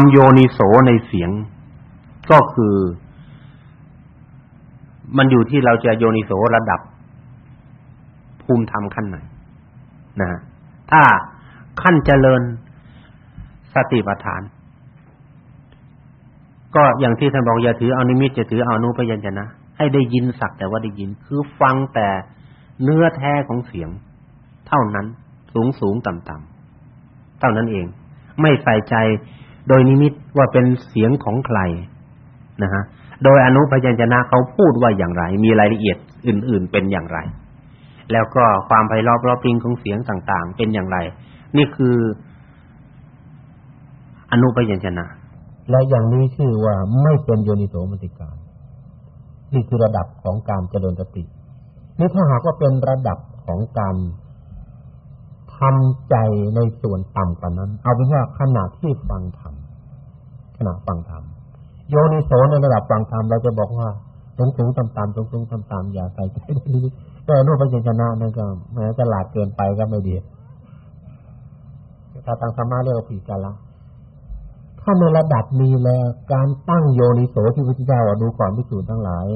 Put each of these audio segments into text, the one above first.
ำโยนิโสในเสียง ก็คือ มันอยู่ที่เราจะโยนิโสระดับ ภูมิธรรมขั้นไหนนะ ถ้าขั้นเจริญสติปัฏฐาน ก็อย่างที่ท่านบอกอย่าถืออนุมิตจะถืออนุพยัญชนะให้ได้ยินสักแต่ว่าได้ยิน คือฟังแต่เนื้อแท้ของเสียง เท่านั้นสูงสูงต่ำต่ำเท่านั้นเอง ไม่ใส่ใจ โดยนิมิตว่าเป็นเสียงของใครนะฮะโดยอนุพยัญชนะเขาพูดว่าอย่างไร มีรายละเอียดอื่น ๆ เป็นอย่างไร แล้วก็ความไพเราะเพราะพริ้งของเสียงต่างๆ เป็นอย่างไร นี่คืออนุพยัญชนะ และอย่างนี้ชื่อว่าไม่เป็นโยนิโสมนสิการนี่คือระดับของการเจริญสตินี่ถ้าหากว่าเป็นระดับของการ ทำใจในส่วนต่ำกว่านั้น เอาเป็นว่าขณะที่ฟังธรรมขณะฟังธรรมโยนิโสในระดับฟังธรรมเราจะบอกว่าสูงสูงต่ำต่ำสูงสูงต่ำต่ำอย่าใส่ใจนี้แต่รูปปัญญนะนั่นก็แม้จะหลาดเกินไปก็ไม่ดีถ้าทางธรรมะเรียกว่าผีกาละถ้าในระดับนี้แล้วการตั้งโยนิโสที่พระพุทธเจ้าดูก่อนพิสูจน์ทั้งหลาย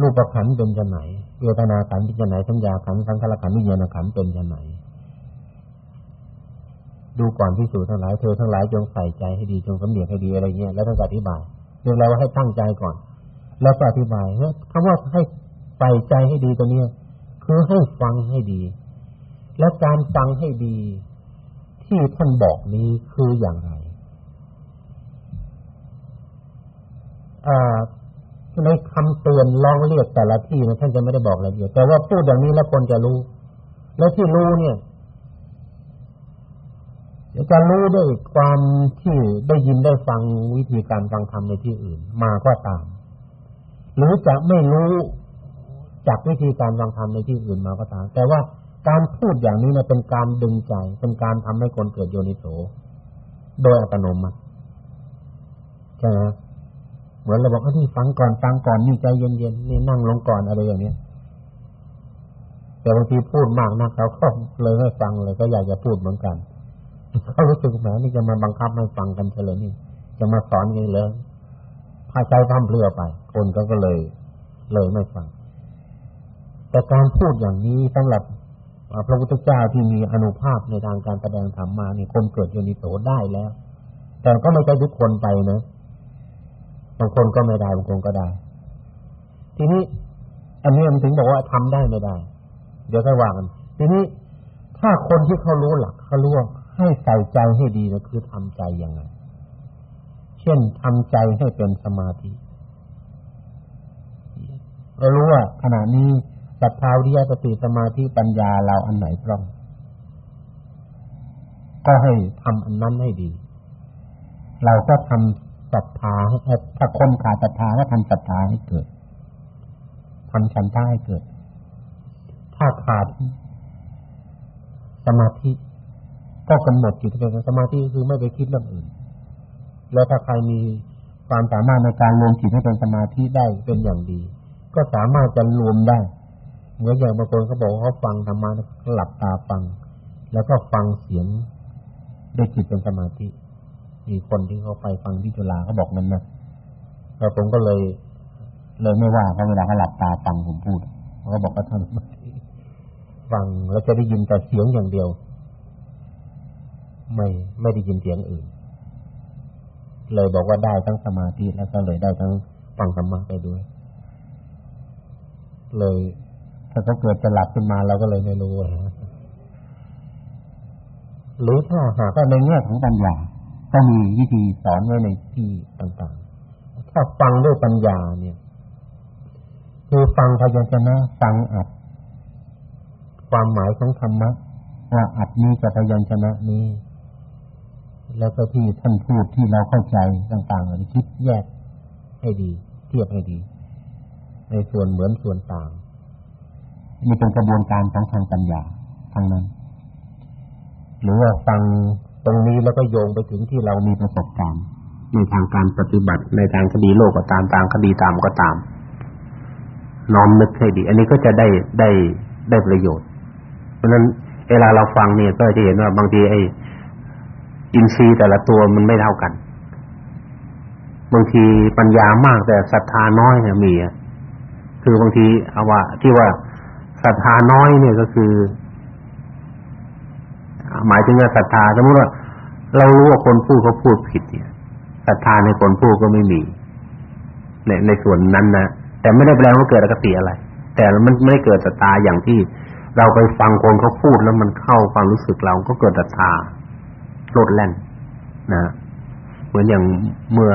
รูปขันธ์เป็นจะไหน เวทนาขันธ์เป็นจะไหนสัญญาขันสังขารขันธ์วิญญาณขันเป็นจะไหนดูก่อนพิสูจน์ทั้งหลายเธอทั้งหลายจงใส่ใจให้ดีจงสำเนียกให้ดีอะไรเงี้ยแล้วท่านอธิบายเรียกเราว่าให้ตั้งใจก่อน แล้วก็อธิบายว่าคำว่าให้ใส่ใจให้ดีตรงนี้คือให้ฟังให้ดี และการฟังให้ดี ที่ท่านบอกนี้คืออย่างไรอ่า ในคำเตือนลองเรียกแต่ละที่นะท่านจะไม่ได้บอกอะไรเดียวแต่ว่าพูดอย่างนี้แล้วคนจะรู้ แล้วที่รู้เนี่ยจะรู้ด้วยความที่ได้ยินได้ฟังวิธีการฟังธรรมในที่อื่น มาก็ตาม หรือจะไม่รู้จากวิธีการฟังธรรมในที่อื่นมาก็ตาม แต่ว่าการพูดอย่างนี้นี่ยเป็นการดึงใจ เป็นการทำให้คนเกิดโยนิโส โดยอัตโนมัติใช่ไหม เหมือนเราบอกว่าที่ฟังก่อนฟังก่อนนี่ใจเย็นๆนี่นั่งลงก่อนอะไรอย่างเนี้ยแต่บางทีพูดมากนักเขาก็เลยไม่ฟังเลยก็อยากจะพูดเหมือนกันเขารู้สึกแหมนี่จะมาบังคับให้ฟังกันเฉลยนี่ จะมาสอนกันเลยถ้าใจทำเพื่อไป คนก็ก็เลย เลยไม่ฟัง แต่การพูดอย่างนี้สำหรับพระพุทธเจ้าที่มีอนุภาพในทางการแสดงธรรมมานี่คนเกิดโยนิโสได้แล้ว แต่ก็ไม่ใช่ทุกคนไปนะางคนก็ไม่ได้บางคนก็ได้ ทีนี้ อันนี้มันถึงบอกว่าทำได้ไม่ได้ เดี๋ยวค่อยว่ากัน ทีนี้ถ้าคนที่เขารู้หลักเขารู้ว่าให้ใส่ใจให้ดีก็คือทำใจยังไง เช่นทำใจให้เป็นสมาธิเรารู้ว่าขณะนี้ศรัทธาวิริยะสติสมาธิปัญญาเราอันไหนตรงก็ให้ทำอันนั้นให้ดี เราก็ทำ ศรัทธาให้ถ้าคนขาดศรัทธาก็ทำศรัทธาให้เกิดทำฉันทะให้เกิด ถ้าขาดสมาธิก็กำหนดจิตเป็นสมาธิคือไม่ไปคิดเรื่องอื่น แล้วถ้าใครมีความสามารถในการรวมจิตให้เป็นสมาธิได้เป็นอย่างดี ก็สามารถจะรวมได้ เหมือนอย่างบางคนเขาบอกเขาฟังธรรมะหลับตาฟัง แล้วก็ฟังเสียงได้จิตเป็นสมาธิ มีคนที่เขาไปฟังที่จุฬาเขาบอกนั้นนะแล้วผมก็เลยเลยไม่ว่าเพราเวลาเขาหลับตาฟังผมพูดเขาบอกว่าท่านฟังแล้วจะได้ยินแต่เสียงอย่างเดียว ไม่ไม่ได้ยินเสียงอื่น เลยบอกว่าได้ทั้งสมาธิแล้วก็เลยได้ทั้งฟังธรรมะไปด้วย เลย ถ้าเขาเกิดจะหลับขึ้นมาเราก็เลยไม่รู้หรือถ้าหากในแง่ของปัญญา ก็มีวิธีสอนไว้ในที่ต่างๆ ถ้าฟังด้วยปัญญาเนี่ย คือฟังพยัญชนะฟังอัด ความหมายของธรรมะว่าอัดนี้กับพยัญชนะนี้ แล้วก็ที่ท่านพูดที่เราเข้าใจต่างๆอันนี้คิดแยกให้ดี เทียบให้ดี ในส่วนเหมือนส่วนต่างนี่เป็นกระบวนการของทางปัญญาทางนั้น หรือว่าฟัง ตรงนี้แล้วก็โยงไปถึงที่เรามีประสบการณ์ในทางการปฏิบัติในทางคดีโลกก็ตามทางคดีตามก็ตาม น้อมนึกให้ดี อันนี้ก็จะได้ได้ได้ประโยชน์ เพราะฉะนั้นเวลาเราฟังเนี่ยก็จะเห็นว่าบางทีไอ้อินทรีย์แต่ละตัวมันไม่เท่ากัน บางทีปัญญามากแต่ศรัทธาน้อยเนี่ยมีคือบางทีเอาว่าที่ว่าศรัทธาน้อยเนี่ยก็คือ หมายถึงว่าศรัทธาสมมติว่าเรารู้ว่าคนพูดเขาพูดผิดเนี่ยศรัทธาในคนพูดก็ไม่มีในในส่วนนั้นนะแต่ไม่ได้แปลว่าเกิดอคติอะไร แต่มันไม่ได้เกิดศรัทธาอย่างที่เราไปฟังคนเขาพูดแล้วมันเข้าความรู้สึกเราก็เกิดศรัทธาโลดแล่นนะเหมือนอย่างเมื่อ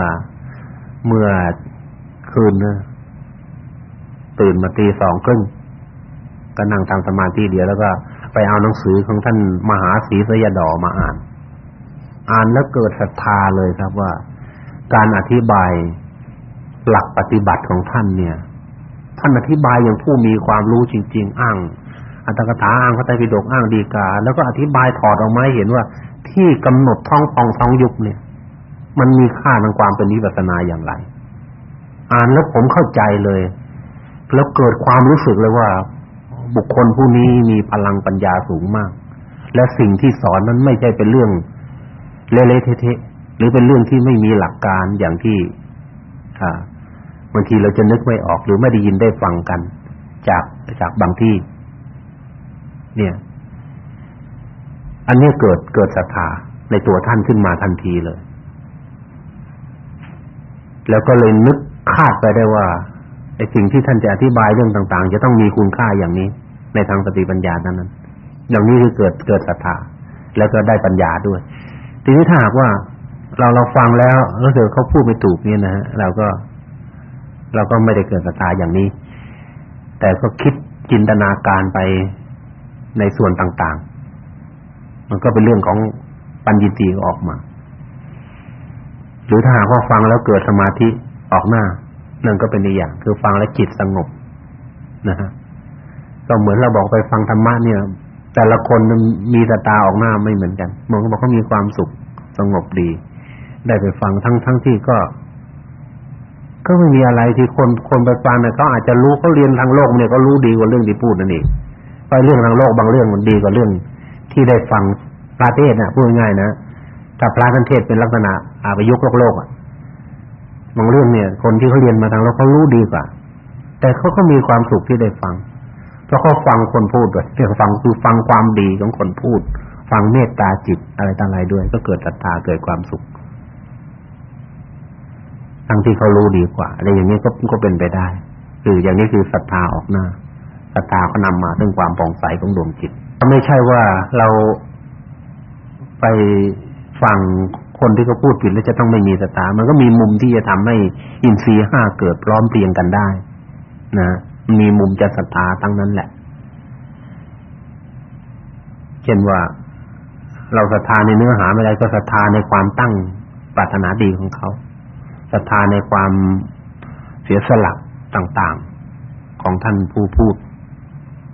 เมื่อคืนนะตื่นมาตีสองครึ่งก็นั่งทำสมาธิเดียวแล้วก็ ไปเอาหนังสือของท่านมหาศรีสยดอมาอ่าน อ่านแล้วเกิดศรัทธาเลยครับว่า การอธิบายหลักปฏิบัติของท่านเนี่ย ท่านอธิบายอย่างผู้มีความรู้จริง ๆ อ้างอัตถกถาอ้างพระไตรปิฎกอ้างดีกา แล้วก็อธิบายถอดออกมาให้เห็นว่า ที่กำหนดท้องฟองท้องยุบเนี่ย มันมีค่าทางความเป็นวิปัสสนาอย่างไร อ่านแล้วผมเข้าใจเลย แล้วเกิดความรู้สึกเลยว่า บุคคลผู้นี้มีพลังปัญญาสูงมาก และสิ่งที่สอนนั้นไม่ใช่เป็นเรื่องเละๆเทะๆหรือเป็นเรื่องที่ไม่มีหลักการอย่างที่อ่าบางทีเราจะนึกไม่ออกหรือไม่ได้ยินได้ฟังกัน จากจากบางที่ เนี่ย อันนี้เกิดเกิดศรัทธาในตัวท่านขึ้นมาทันทีเลย แล้วก็เลยนึกคาดไปได้ว่า ไอ้สิ่งที่ท่านจะอธิบายเรื่องต่าง ๆ จะต้องมีคุณค่าอย่างนี้ ในทางสติปัญญานั้นนั้นอย่างนี้คือเกิดเกิดศรัทธาแล้วก็ได้ปัญญาด้วย ทีนี้ถ้าหากว่าเราเราฟังแล้วแล้วเกิดเขาพูดไม่ถูกเนี่ยนะฮะเราก็ เราก็ไม่ได้เกิดศรัทธาอย่างนี้ แต่ก็คิดจินตนาการไปในส่วนต่างๆ มันก็เป็นเรื่องของปัญญิตีออกมา หรือถ้าหากว่าฟังแล้วเกิดสมาธิออกหน้า นั่นก็เป็นอีกอย่างคือฟังแล้วจิตสงบนะฮะก็เหมือนเราบอกไปฟังธรรมะเนี่ย แต่ละคนมีตาตาออกหน้าไม่เหมือนกันบางคนบอกเขามีความสุขสงบดี ได้ไปฟังทั้งทั้งที่ก็ ก็ไม่มีอะไรที่คนคนไปฟังเนี่ยเขาอาจจะรู้เขาเรียนทางโลกเนี่ยก็รู้ดีกว่าเรื่องที่พูดนั่นเองไปเรื่องทางโลกบางเรื่องมันดีกว่าเรื่อง ที่ได้ฟังพระเทศน์น่ะพูดง่ายๆนะถ้าพระท่านเทศเป็นลักษณะอาไปยกโลกโลกอะ บางเรื่องเนี่ย คนที่เขาเรียนมาทางโลกเขารู้ดีกว่า แต่เขาก็มีความสุขที่ได้ฟัง เพราะเขาฟังคนพูดด้วยเรียกฟังคือฟังความดีของคนพูด ฟังเมตตาจิตอะไรต่างๆด้วย ก็เกิดศรัทธาเกิดความสุขทั้งที่เขารู้ดีกว่าอะไรอย่างนี้ก็ก็เป็นไปได้ คืออย่างนี้คือศรัทธาออกหน้าศรัทธาก็นำมาถึงความผ่องใสของดวงจิตไม่ใช่ว่าเราไปฟัง คนที่เขาพูดผิดแล้วจะต้องไม่มีศรัทธามันก็มีมุมที่จะทำให้อินทรีย์ห้าเกิดพร้อมเพรียงกันได้ นะมีมุมจะศรัทธาทั้งนั้นแหละ เช่นว่า เราศรัทธาในเนื้อหาไม่ได้ก็ศรัทธาในความตั้งปรารถนาดีของเขาศรัทธาในความเสียสละต่างๆของท่านผู้พูด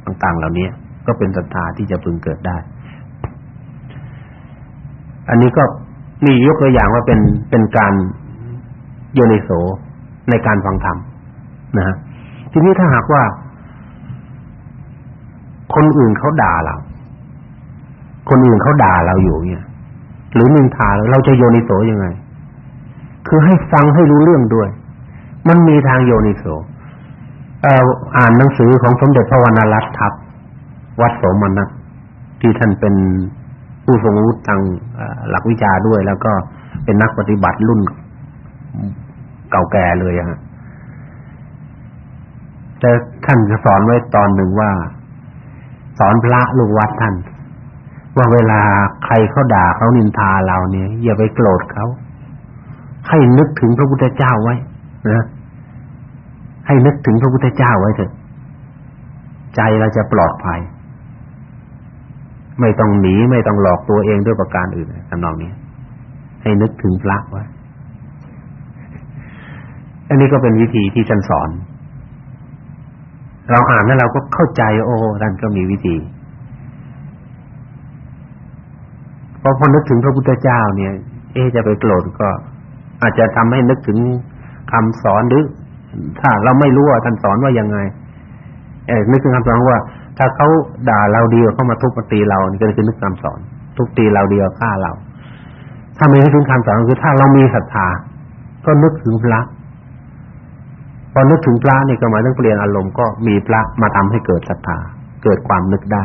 ต่างๆ เหล่านี้ก็เป็นศรัทธาที่จะพึงเกิดได้ อันนี้ก็ มียกตัวอย่างว่าเป็นเป็นการโยนิโสในการฟังธรรมนะฮะทีนี้ถ้าหากว่า คนอื่นเขาด่าเรา คนอื่นเขาด่าเราอยู่เนี่ยหรือนินทาเราเราจะโยนิโสยังไง คือให้ฟังให้รู้เรื่องด้วย มันมีทางโยนิโสเอ่ออ่านหนังสือของสมเด็จพระวรรณรัตน์ครับวัดโสมนัสที่ท่านเป็น ผู้ทรงรู้ทางหลักวิชาด้วย แล้วก็เป็นนักปฏิบัติรุ่นเก่าแก่เลยฮะแต่ท่านจะสอนไว้ตอนหนึ่งว่า สอนพระลูกวัดท่าน ว่าเวลาใครเขาด่าเขานินทาเราเนี่ย อย่าไปโกรธเขาให้นึกถึงพระพุทธเจ้าไว้นะให้นึกถึงพระพุทธเจ้าไว้เถอะ ใจเราจะปลอดภัย ไม่ต้องหนีไม่ต้องหลอกตัวเองด้วยประการอื่นทำนองนี้ ให้นึกถึงพระไว้อันนี้ก็เป็นวิธีที่ท่านสอน เราอ่านแล้วเราก็เข้าใจโอ้ท่านก็มีวิธีพอพอนึกถึงพระพุทธเจ้าเนี่ย เอ๊จะไปโกรธก็ อาจจะทำให้นึกถึงคำสอนหรือ ถ้าเราไม่รู้ว่าท่านสอนว่ายังไง เออนึกถึงคำสอนว่า ถ้าเขาด่าเราดีเขามาทุบมาตีเรานี่ก็คือนึกคำสอน ทุบตีเราดีกว่าฆ่าเรา ถ้าไม่นึกถึงคำสอนคือถ้าเรามีศรัทธาก็นึกถึงพระพอนึกถึงพระนี่ก็หมายถึงเปลี่ยนอารมณ์ก็มีพระมาทำให้เกิดศรัทธาเกิดความนึกได้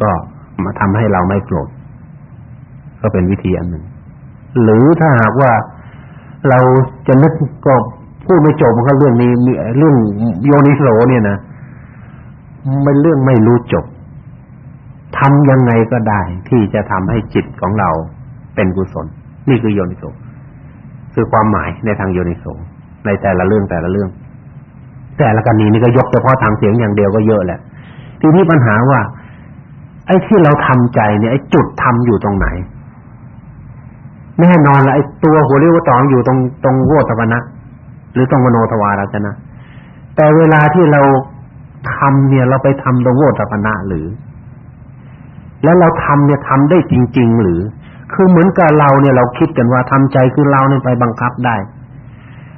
ก็มาทำให้เราไม่โกรธก็เป็นวิธีอันหนึ่ง หรือถ้าหากว่าเราจะนึกก็พูดไม่จบก็เรื่องนี้เรื่องโยนิโสเนี่ยนะ ไมันเรื่องไม่รู้จบทำยังไงก็ได้ ที่จะทำให้จิตของเราเป็นกุศล นี่คือโยนิโสคือความหมายในทางโยนิโสในแต่ละเรื่องแต่ละเรื่อง แต่ละกรณีนี่ก็ยกเฉพาะทางเสียงอย่างเดียวก็เยอะแหละทีนี้ปัญหาว่า ไอ้ที่เราทำใจเนี่ยไอ้จุดทำอยู่ตรงไหนแน่นอนละไอ้ตัวหัวเรียวตองอยู่ตรงตรงโวตปนะหรือตรงมโนทวารชนะ แต่เวลาที่เรา ทำเนี่ยเราไปทำตรงโวตปนะหรือ แล้วเราทำเนี่ยทำได้จริง ๆ หรือ คือเหมือนกับเราเนี่ยเราคิดกันว่าทำใจคือเราเนี่ยไปบังคับได้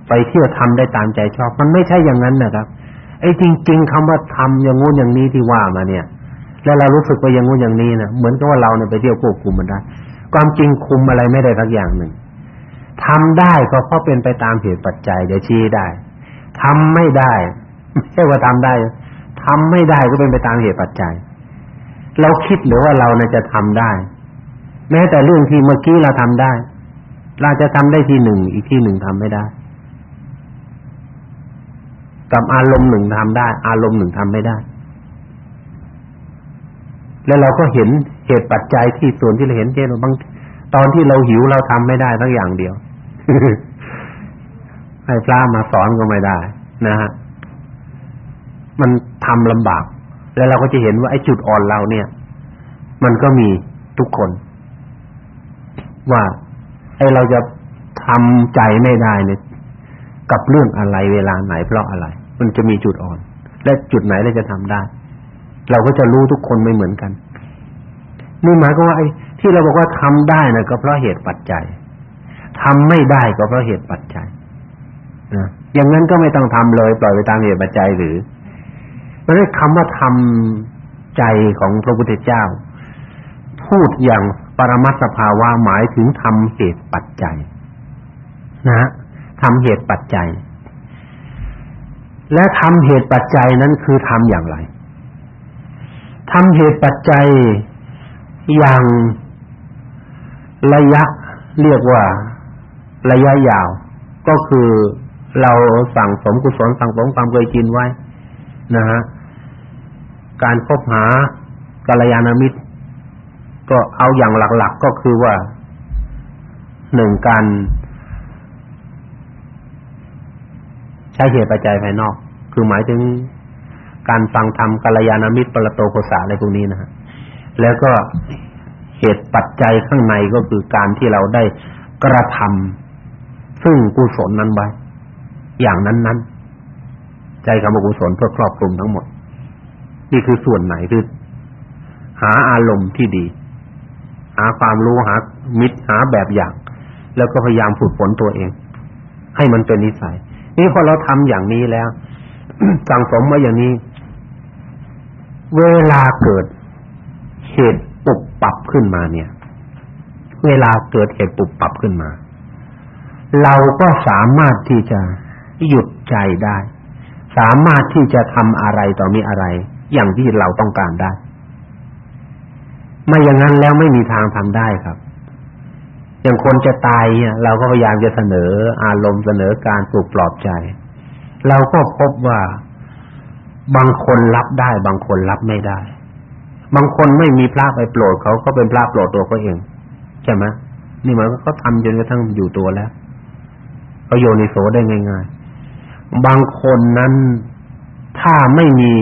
ไปเที่ยวทำได้ตามใจชอบ มันไม่ใช่อย่างนั้นนะครับ ไอ้จริง ๆคำว่าทำอย่างงู้นอย่างนี้ที่ว่ามาเนี่ย แล้วเรารู้สึกว่าอย่างงู้นอย่างนี้นะเหมือนกับว่าเราเนี่ยไปเที่ยวควบคุมมันได้ ความจริงคุมอะไรไม่ได้สักอย่างหนึ่งทำได้ก็เพราะเป็นไปตามเหตุปัจจัยเดี๋ยวชี้ได้ทำไม่ได้ไม่ใช่ว่าทำได้ ทำไม่ได้ก็เป็นไปตามเหตุปัจจัย เราคิดหรือว่าเราเนี่ยจะทำได้ แม้แต่เรื่องที่เมื่อกี้เราทำได้ เราจะทำได้ที่หนึ่งอีกที่หนึ่งทำไม่ได้ กับอารมณ์หนึ่งทำได้ อารมณ์หนึ่งทำไม่ได้ แล้วเราก็เห็นเหตุปัจจัยที่ส่วนที่เราเห็นเช่นบางตอนที่เราหิวเราทำไม่ได้สักอย่างเดียวให้พระมาสอนก็ไม่ได้นะฮะ มันทำลำบาก แล้วเราก็จะเห็นว่าไอ้จุดอ่อนเราเนี่ย มันก็มีทุกคน ว่าไอ้เราจะทำใจไม่ได้เนี่ยกับเรื่องอะไรเวลาไหนเพราะอะไร มันจะมีจุดอ่อน และจุดไหนเราจะทำได้ เราก็จะรู้ทุกคนไม่เหมือนกันนี่หมายก็ว่าไอ้ที่เราบอกว่าทำได้นะก็เพราะเหตุปัจจัยทำไม่ได้ก็เพราะเหตุปัจจัยนะอย่างนั้นก็ไม่ต้องทำเลย ปล่อยไปตามเหตุปัจจัยหรือ เพราะฉะนั้นคำว่าทำใจของพระพุทธเจ้า พูดอย่างปรมัตถภาวะหมายถึงทำเหตุปัจจัย นะทำเหตุปัจจัย และทำเหตุปัจจัยนั้นคือทำอย่างไรทำเหตุปัจจัยอย่างระยะเรียกว่าระยะยาว ก็คือเราสั่งสมกุศลสั่งสมความเคยชินไว้นะฮะ การคบหากัลยาณมิตร ก็เอาอย่างหลัก ๆ ก็คือว่าหนึ่งการ ใช้เหตุปัจจัยภายนอก คือหมายถึงการฟังธรรมกัลยาณมิตรปรโตโกสะอะไรพวกนี้นะฮะแล้วก็เหตุปัจจัยข้างในก็คือการที่เราได้กระทำซึ่งกุศลนั้นไว้อย่างนั้นๆใจคำว่ากุศลเพื่อครอบคลุมทั้งหมด นี่คือส่วนไหนคือหาอารมณ์ที่ดี หาความรู้หามิตรหาแบบอย่าง แล้วก็พยายามฝึกฝนตัวเอง ให้มันเป็นนิสัย นี่พอเราทำอย่างนี้แล้วสั่งสมมาอย่างนี้ เวลาเกิดเหตุปุบปับขึ้นมาเนี่ย เวลาเกิดเหตุปุบปับขึ้นมา เราก็สามารถที่จะหยุดใจได้ สามารถที่จะทำอะไรต่อมีอะไร อย่างที่เราต้องการได้ ไม่อย่างนั้นแล้วไม่มีทางทำได้ครับอย่างคนจะตายเนี่ยเราก็พยายามจะเสนออารมณ์เสนอการปลุกปลอบใจ เราก็พบว่าบางคนรับได้ บางคนรับไม่ได้ บางคนไม่มีพระไปโปรดเขาก็เป็นพระโปรดตัวเขาเองใช่ไหมนี่มายว่าเขาทำจนกระทั่งอยู่ตัวแล้วเขาโยนิโสได้ง่าย ๆ บางคนนั้นถ้าไม่มี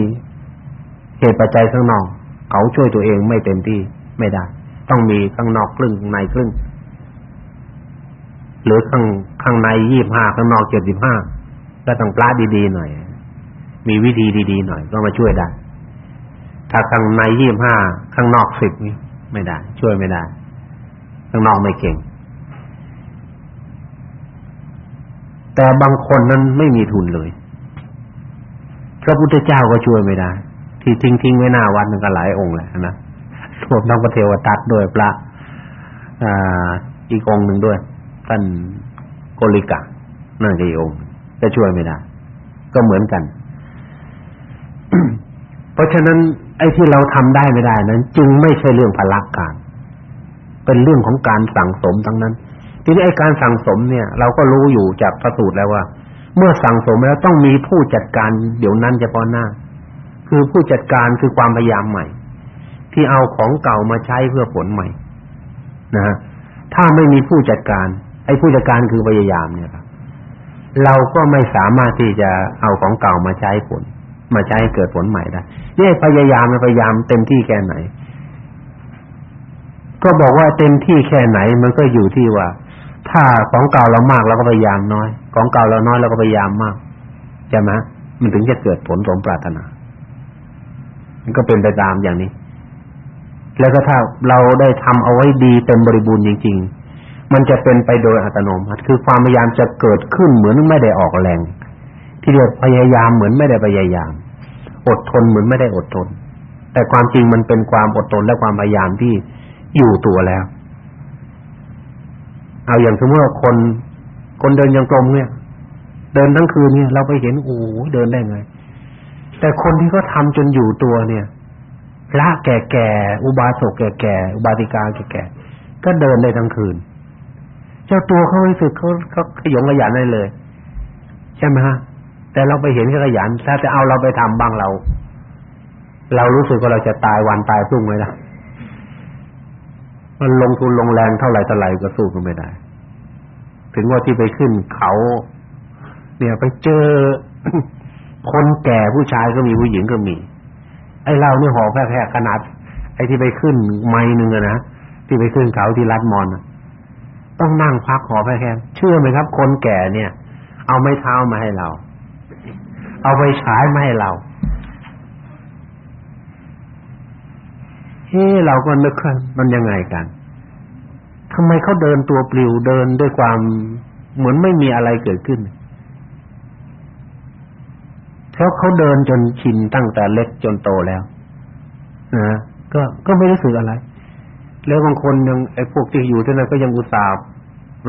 เหตุปัจจัยข้างนอก เขาช่วยตัวเองไม่เต็มที่ไม่ได้ ต้องมีข้างนอกครึ่งข้างในครึ่ง หรือข้างข้างในยี่บห้าข้างนอกเจ็ดสิบห้าก็ต้องปลาดีๆหน่อย มีวิธีดีๆหน่อย ก็มาช่วยได้ ถ้าข้างในยี่บห้าข้างนอกสิบนี่ไม่ได้ ช่วยไม่ได้ ข้างนอกไม่เก่ง แต่บางคนนั้นไม่มีทุนเลยพระพุทธเจ้าก็ช่วยไม่ได้ ที่ทิ้งทิ้งไว้หน้าวัดนั่นก็หลายองค์แหละนะรวมทั้งพระเทวทัตด้วยพระอีกองค์หนึ่งด้วยท่านโกลิกะนั่นก็อีกองค์จะช่วยไม่ได้ก็เหมือนกัน เพราะฉะนั้น ไอ้ที่เราทำได้ไม่ได้นั้น จึงไม่ใช่เรื่องพละการ เป็นเรื่องของการสั่งสมทั้งนั้น ทีนี้ไอ้การสั่งสมเนี่ย เราก็รู้อยู่จากพระสูตรแล้วว่า เมื่อสั่งสมแล้วต้องมีผู้จัดการเดี๋ยวนั้นเฉพาะหน้า คือผู้จัดการคือความพยายามใหม่ ที่เอาของเก่ามาใช้เพื่อผลใหม่ นะฮะถ้าไม่มีผู้จัดการ ไอ้ผู้จัดการคือพยายามเนี่ยครับเราก็ไม่สามารถที่จะเอาของเก่ามาใช้ผล มาใช้ให้เกิดผลใหม่ได้นี่พยายามพยายามเต็มที่แค่ไหน ก็บอกว่าเต็มที่แค่ไหน มันก็อยู่ที่ว่า ถ้าของเก่าเรามากเราก็พยายามน้อย ของเก่าเราน้อยเราก็พยายามมากใช่ไหมมันถึงจะเกิดผลสมปรารถนา มันก็เป็นไปตามอย่างนี้ แล้วก็ถ้าเราได้ทำเอาไว้ดีเต็มบริบูรณ์จริง ๆ มันจะเป็นไปโดยอัตโนมัติ คือความพยายามจะเกิดขึ้นเหมือนไม่ได้ออกแรง ที่เรียกพยายามเหมือนไม่ได้พยายาม อดทนเหมือนไม่ได้อดทน แต่ความจริงมันเป็นความอดทนและความพยายามที่อยู่ตัวแล้ว เอาอย่างสมมติว่าคน คนเดินยังกลมเนี่ย เดินทั้งคืนเนี่ยเราไปเห็นโอ้เดินได้ไง แต่คนที่เขาทาจนอยู่ตัวเนี่ยพระแก่ๆอุบาสกแก่ๆอุบาสิกาแก่ๆก็เดินได้ทั้งคืน เจ้าตัวเขารู้สึกเขาเขาขยงขยันได้เลย ใช่ไหมฮะแต่เราไปเห็นเขาขยันถ้าจะเอาเราไปทำบ้างเรา เรารู้สึกว่าเราจะตายวันตายพรุ่งไหมล่ะมันลงทุนลงแรงเท่าไหร่เท่าไหร่ก็สู้กันไม่ได้ ถึงว่าที่ไปขึ้นเขา เนี่ยไปเจอ คนแก่ผู้ชายก็มีผู้หญิงก็มี ไอ้เราเนี่ยหอแพร่ๆขนาด ไอ้ที่ไปขึ้นไม้นึงอะนะที่ไปขึ้นเขาที่รัดมอนต้องนั่งพักหอแพร่ๆเชื่อไหมครับ คนแก่เนี่ย เอาไม้เท้ามาให้เรา เอาไปฉายมาให้เราเฮ้เราก็นึกว่ามันยังไงกันทำไมเขาเดินตัวปลิวเดินด้วยความเหมือนไม่มีอะไรเกิดขึ้น เพราะเขาเดินจนชินตั้งแต่เล็กจนโตแล้วนะก็ก็ไม่รู้สึกอะไร แล้วบางคนยังไอ้พวกที่อยู่ที่นั่นก็ยังอุตส่าห์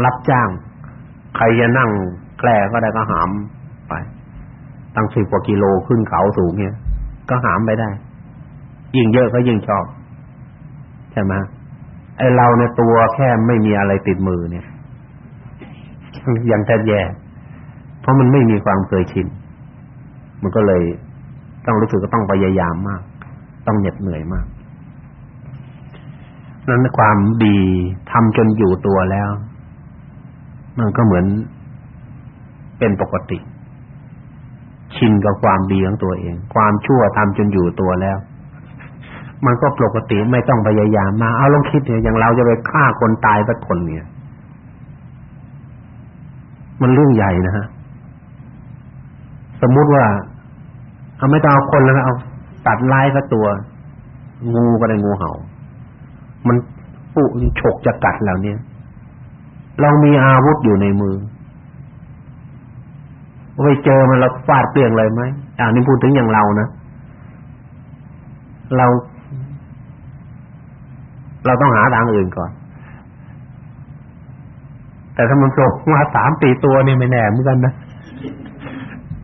รับจ้าง ใครจะนั่งแกล้ก็ได้ก็หามไป ตั้งสิบกว่ากิโลขึ้นเขาสูงเนี่ยก็หามไปได้ ยิ่งเยอะก็ยิ่งชอบใช่ไหมไอ้เราเนี่ยตัวแค่ไม่มีอะไรติดมือเนี่ยยังแทบแย่เพราะมันไม่มีความเคยชิน มันก็เลยต้องรู้สึกก็ต้องพยายามมาก ต้องเหน็ดเหนื่อยมากนั้นความดีทำจนอยู่ตัวแล้ว มันก็เหมือนเป็นปกติ ชินกับความดีของตัวเอง ความชั่วทำจนอยู่ตัวแล้ว มันก็ปกติไม่ต้องพยายามมาเอาลองคิดเนี่ยอย่างเราจะไปฆ่าคนตายสักคนเนี่ย มันเรื่องใหญ่นะฮะสมมุติว่า เอาไม่ต้องเอาคนแล้วเอาตัดลายสักตัว งูก็ได้งูเห่า มันปุฉกจะกัดแล้วเนี่ย เรามีอาวุธอยู่ในมือไปเจอมันเราฟาดเปลี่ยงเลยไหมอ่านี่พูดถึงอย่างเรานะเรา เราต้องหาทางอื่นก่อน แต่ถ้ามันโผล่มาสามตีตัวนี่ไม่แน่เหมือนกันนะ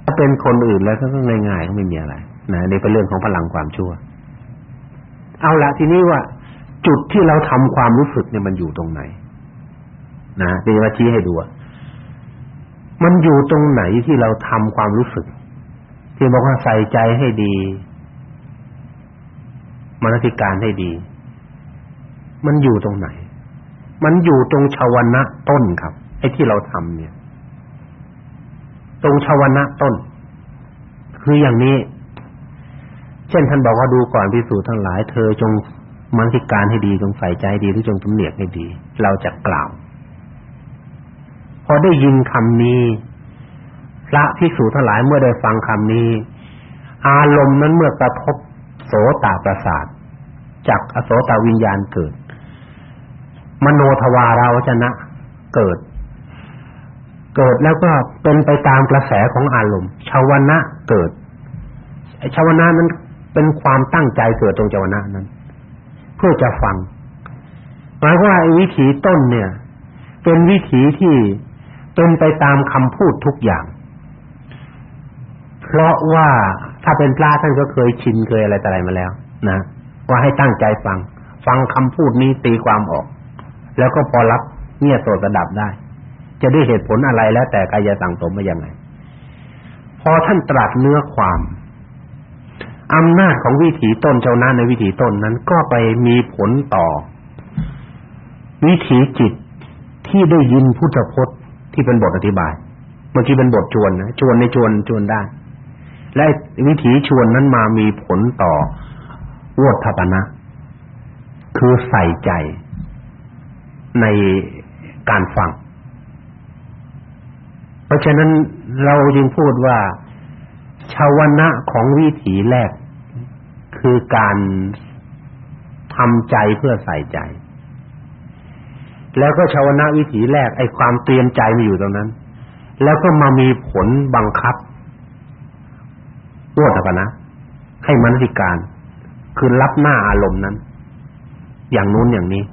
ถ้าเป็นคนอื่นแล้วก็ง่ายๆก็ไม่มีอะไรนะนี่เป็นเรื่องของพลังความชั่ว เอาละทีนี้ว่า จุดที่เราทำความรู้สึกเนี่ยมันอยู่ตรงไหน นะเดี๋ยวมาชี้ให้ดูมันอยู่ตรงไหนที่เราทำความรู้สึก ที่บอกว่าใส่ใจให้ดีมนสิการให้ดี มันอยู่ตรงไหน มันอยู่ตรงชาวนะต้นครับไอ้ที่เราทำเนี่ย ตรงชาวนะต้น คืออย่างนี้ เช่นท่านบอกว่าดูก่อนพิสูจน์ทั้งหลาย เธอจงมันสิการให้ดีจงใส่ใจดีหรือจงสำเนียกให้ดี เราจะกล่าว พอได้ยินคำนี้ พระพิสูจน์ทั้งหลายเมื่อได้ฟังคำนี้ อารมณ์นั้นเมื่อกระทบโสตประสาทจากอโสตวิญญาณเกิด มโนทวาราวจนะเกิด เกิดแล้วก็เป็นไปตามกระแสของอารมณ์ชาวนะเกิดไอ้ชาวนะนั้นเป็นความตั้งใจเกิดตรงชาวนะนั้น เพื่อจะฟังหมายว่าวิถีต้นเนี่ย เป็นวิถีที่เป็นไปตามคำพูดทุกอย่าง เพราะว่าถ้าเป็นพระท่านก็เคยชินเคยอะไรต่ออะไรมาแล้ว นะว่าให้ตั้งใจฟัง ฟังคำพูดนี้ตีความออก แล้วก็พอรับเงียบโสดดับได้ จะด้วยเหตุผลอะไรแล้ว แต่กายสั่งสมมาย่างไง พอท่านตรัสเนื้อความอำนาจของวิถีต้นเจ้าหน้าในวิถีต้นนั้นก็ไปมีผลต่อ วิถีจิตที่ได้ยินพุทธพจน์ที่เป็นบทอธิบายเมื่อกี้เป็นบทชวนนะชวนในชวนชวนได้ และวิถีชวนนั้นมามีผลต่อวทปนะ คือใส่ใจในการฟัง ราะฉะนั้นเราจึงพูดว่าชาวนะของวิถีแรก คือการทำใจเพื่อใส่ใจ แล้วก็ชาวนะวิถีแรก ไอ้ความเตรียมใจมาอยู่ตรงนั้น แล้วก็มามีผลบังคับวทปนะให้มนสิการ คือรับหน้าอารมณ์นั้น อย่างนู้นอย่างนี้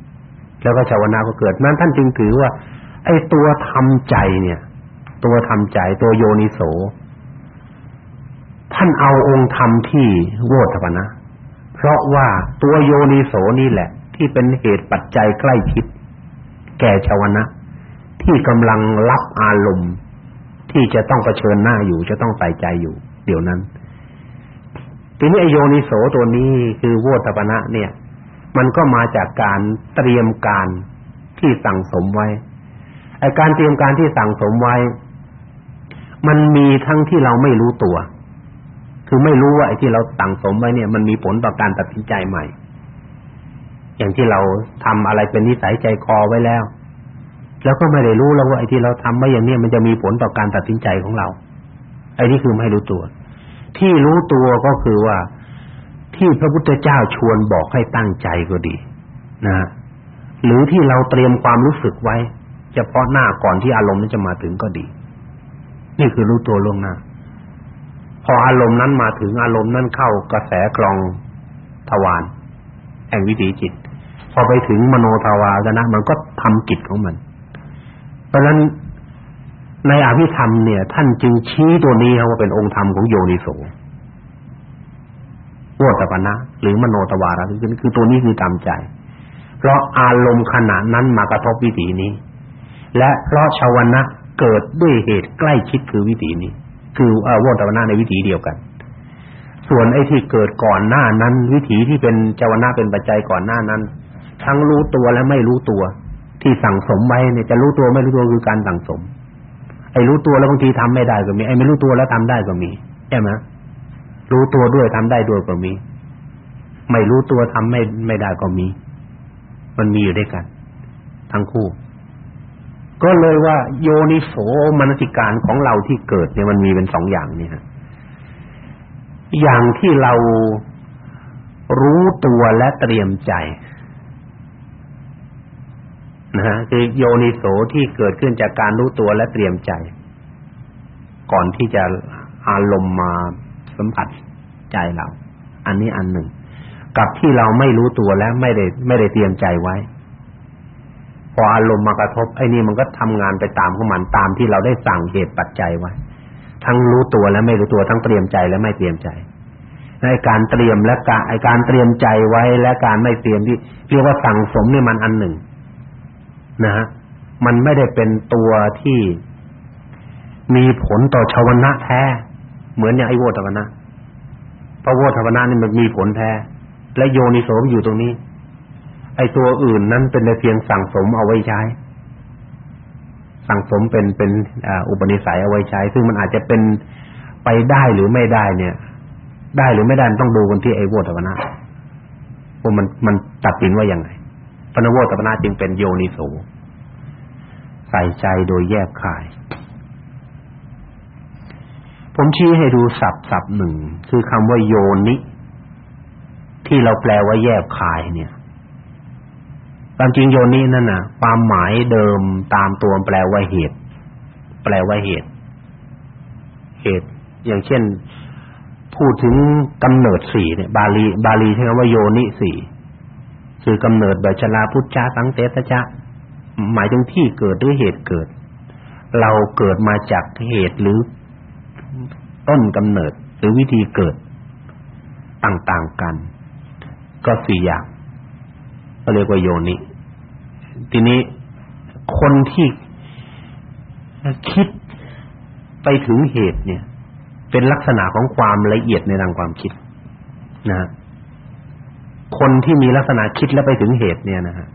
แล้วก็ชาวนะก็เกิดนั้นท่านจึงถือว่า ไอ้ตัวทำใจเนี่ย ตัวทำใจตัวโยนิโส ท่านเอาองค์ธรรมที่โวทปนะ เพราะว่าตัวโยนิโสนี่แหละ ที่เป็นเหตุปัจจัยใกล้ชิด แก่ชาวนะ ที่กำลังรับอารมณ์ที่จะต้องเผชิญหน้าอยู่จะต้องใส่ใจอยู่ เดี๋ยวนั้นทีนี้ไอโยนิโสตัวนี้คือโวทปนะเนี่ย มันก็มาจากการเตรียมการที่สั่งสมไว้ไอการเตรียมการที่สั่งสมไว้ มันมีทั้งที่เราไม่รู้ตัว คือไม่รู้ว่าไอ้ที่เราตั้งสมไว้เนี่ย มันมีผลต่อการตัดสินใจใหม่ อย่างที่เราทำอะไรเป็นนิสัยใจคอไว้แล้ว แล้วก็ไม่ได้รู้แล้วว่าไอ้ที่เราทำไว้อย่างนี้มันจะมีผลต่อการตัดสินใจของเรา ไอ้นี่คือไม่รู้ตัว ที่รู้ตัวก็คือว่าที่พระพุทธเจ้าชวนบอกให้ตั้งใจก็ดี นะ หรือที่เราเตรียมความรู้สึกไว้เฉพาะหน้าก่อนที่อารมณ์นั้นจะมาถึงก็ดี นี่คือรู้ตัวล่วงหน้าพออารมณ์นั้นมาถึงอารมณ์นั้นเข้ากระแสกรองทวารแห่งวิถีจิต พอไปถึงมโนทวารนะมันก็ทำกิจของมัน เพราะฉะนั้นในอภิธรรมเนี่ย ท่านจึงชี้ตัวนี้ว่าเป็นองค์ธรรมของโยนิโสโวตปนะ หรือมโนทวารคือคือตัวนี้คือตามใจ เพราะอารมณ์ขณะนั้นมากระทบวิถีนี้ และเพราะชาวนะ เกิดด้วยเหตุใกล้ชิดคือวิถีนี้ คืออวตวนาในวิถีเดียวกัน ส่วนไอ้ที่เกิดก่อนหน้านั้น วิถีที่เป็นจวนาเป็นปัจจัยก่อนหน้านั้น ทั้งรู้ตัวและไม่รู้ตัว ที่สั่งสมไว้เนี่ยจะรู้ตัวไม่รู้ตัวคือการสั่งสม ไอ้รู้ตัวแล้วบางทีทำไม่ได้ก็มีไอ้ไม่รู้ตัวแล้วทำได้ก็มีใช่ไหมรู้ตัวด้วยทำได้ด้วยก็มี ไม่รู้ตัวทำไม่ไม่ได้ก็มี มันมีอยู่ด้วยกัน ทั้งคู่ ก็เลยว่าโยนิโสมนสิการของเราที่เกิดเนี่ยมันมีเป็นสองอย่างนี่ฮะอย่างที่เรารู้ตัวและเตรียมใจนะฮะคือโยนิโสที่เกิดขึ้นจากการรู้ตัวและเตรียมใจ ก่อนที่จะอารมณ์มาสัมผัสใจเรา อันนี้อันหนึ่ง กับที่เราไม่รู้ตัวและไม่ได้ไม่ได้เตรียมใจไว้ ออารมณ์มากระทบไอ้นี่มันก็ทำงานไปตามของมันตามที่เราได้สั่งเหตุปัจจัยไว้ทั้งรู้ตัวและไม่รู้ตัวทั้งเตรียมใจและไม่เตรียมใจในการเตรียมและการไอการเตรียมใจไว้และการไม่เตรียมที่เรียกว่าสั่งสมเนี่ยมันอันหนึ่งนะฮะมันไม่ได้เป็นตัวที่มีผลต่อชาวนะแท้ เหมือนอย่างไอ้โวตวนะเพราะโวตวนะนี่มันมีผลแท้ และโยนิโสมอยู่ตรงนี้ ไอ้ตัวอื่นนั้นเป็นแต่เพียงสั่งสมเอาไว้ใช้ สั่งสมเป็นเป็นอุปนิสัยเอาไว้ใช้ ซึ่งมันอาจจะเป็นไปได้หรือไม่ได้เนี่ย ได้หรือไม่ได้ต้องดูกันที่ไอ้โวตปนะว่ามันมันตัดสินว่ายังไงปนโวตปนะจึงเป็นโยนิโสใส่ใจโดยแยกคาย ผมชี้ให้ดูศัพท์ศัพท์หนึ่ง คือคำว่าโยนิ ที่เราแปลว่าแยกคายเนี่ย ความจริงโยนินั่นน่ะความหมายเดิมตามตัวแปลว่าเหตุ แปลว่าเหตุ เหตุ อย่างเช่น พูดถึงกำเนิดสี่เนี่ย บาลี บาลีใช้คำว่าโยนิสี่คือกำเนิดแบบชลาพุทธะสังเตสะหมายถึงที่เกิดหรือเหตุเกิด เราเกิดมาจากเหตุหรือต้นกำเนิดหรือวิธีเกิดต่างๆกัน ก็สี่อย่างก็เรียกว่าโยนิ ทีนี้คนที่คิดไปถึงเหตุเนี่ย เป็นลักษณะของความละเอียดในทางความคิดนะคนที่มีลักษณะคิดแล้วไปถึงเหตุเนี่ยนะฮะ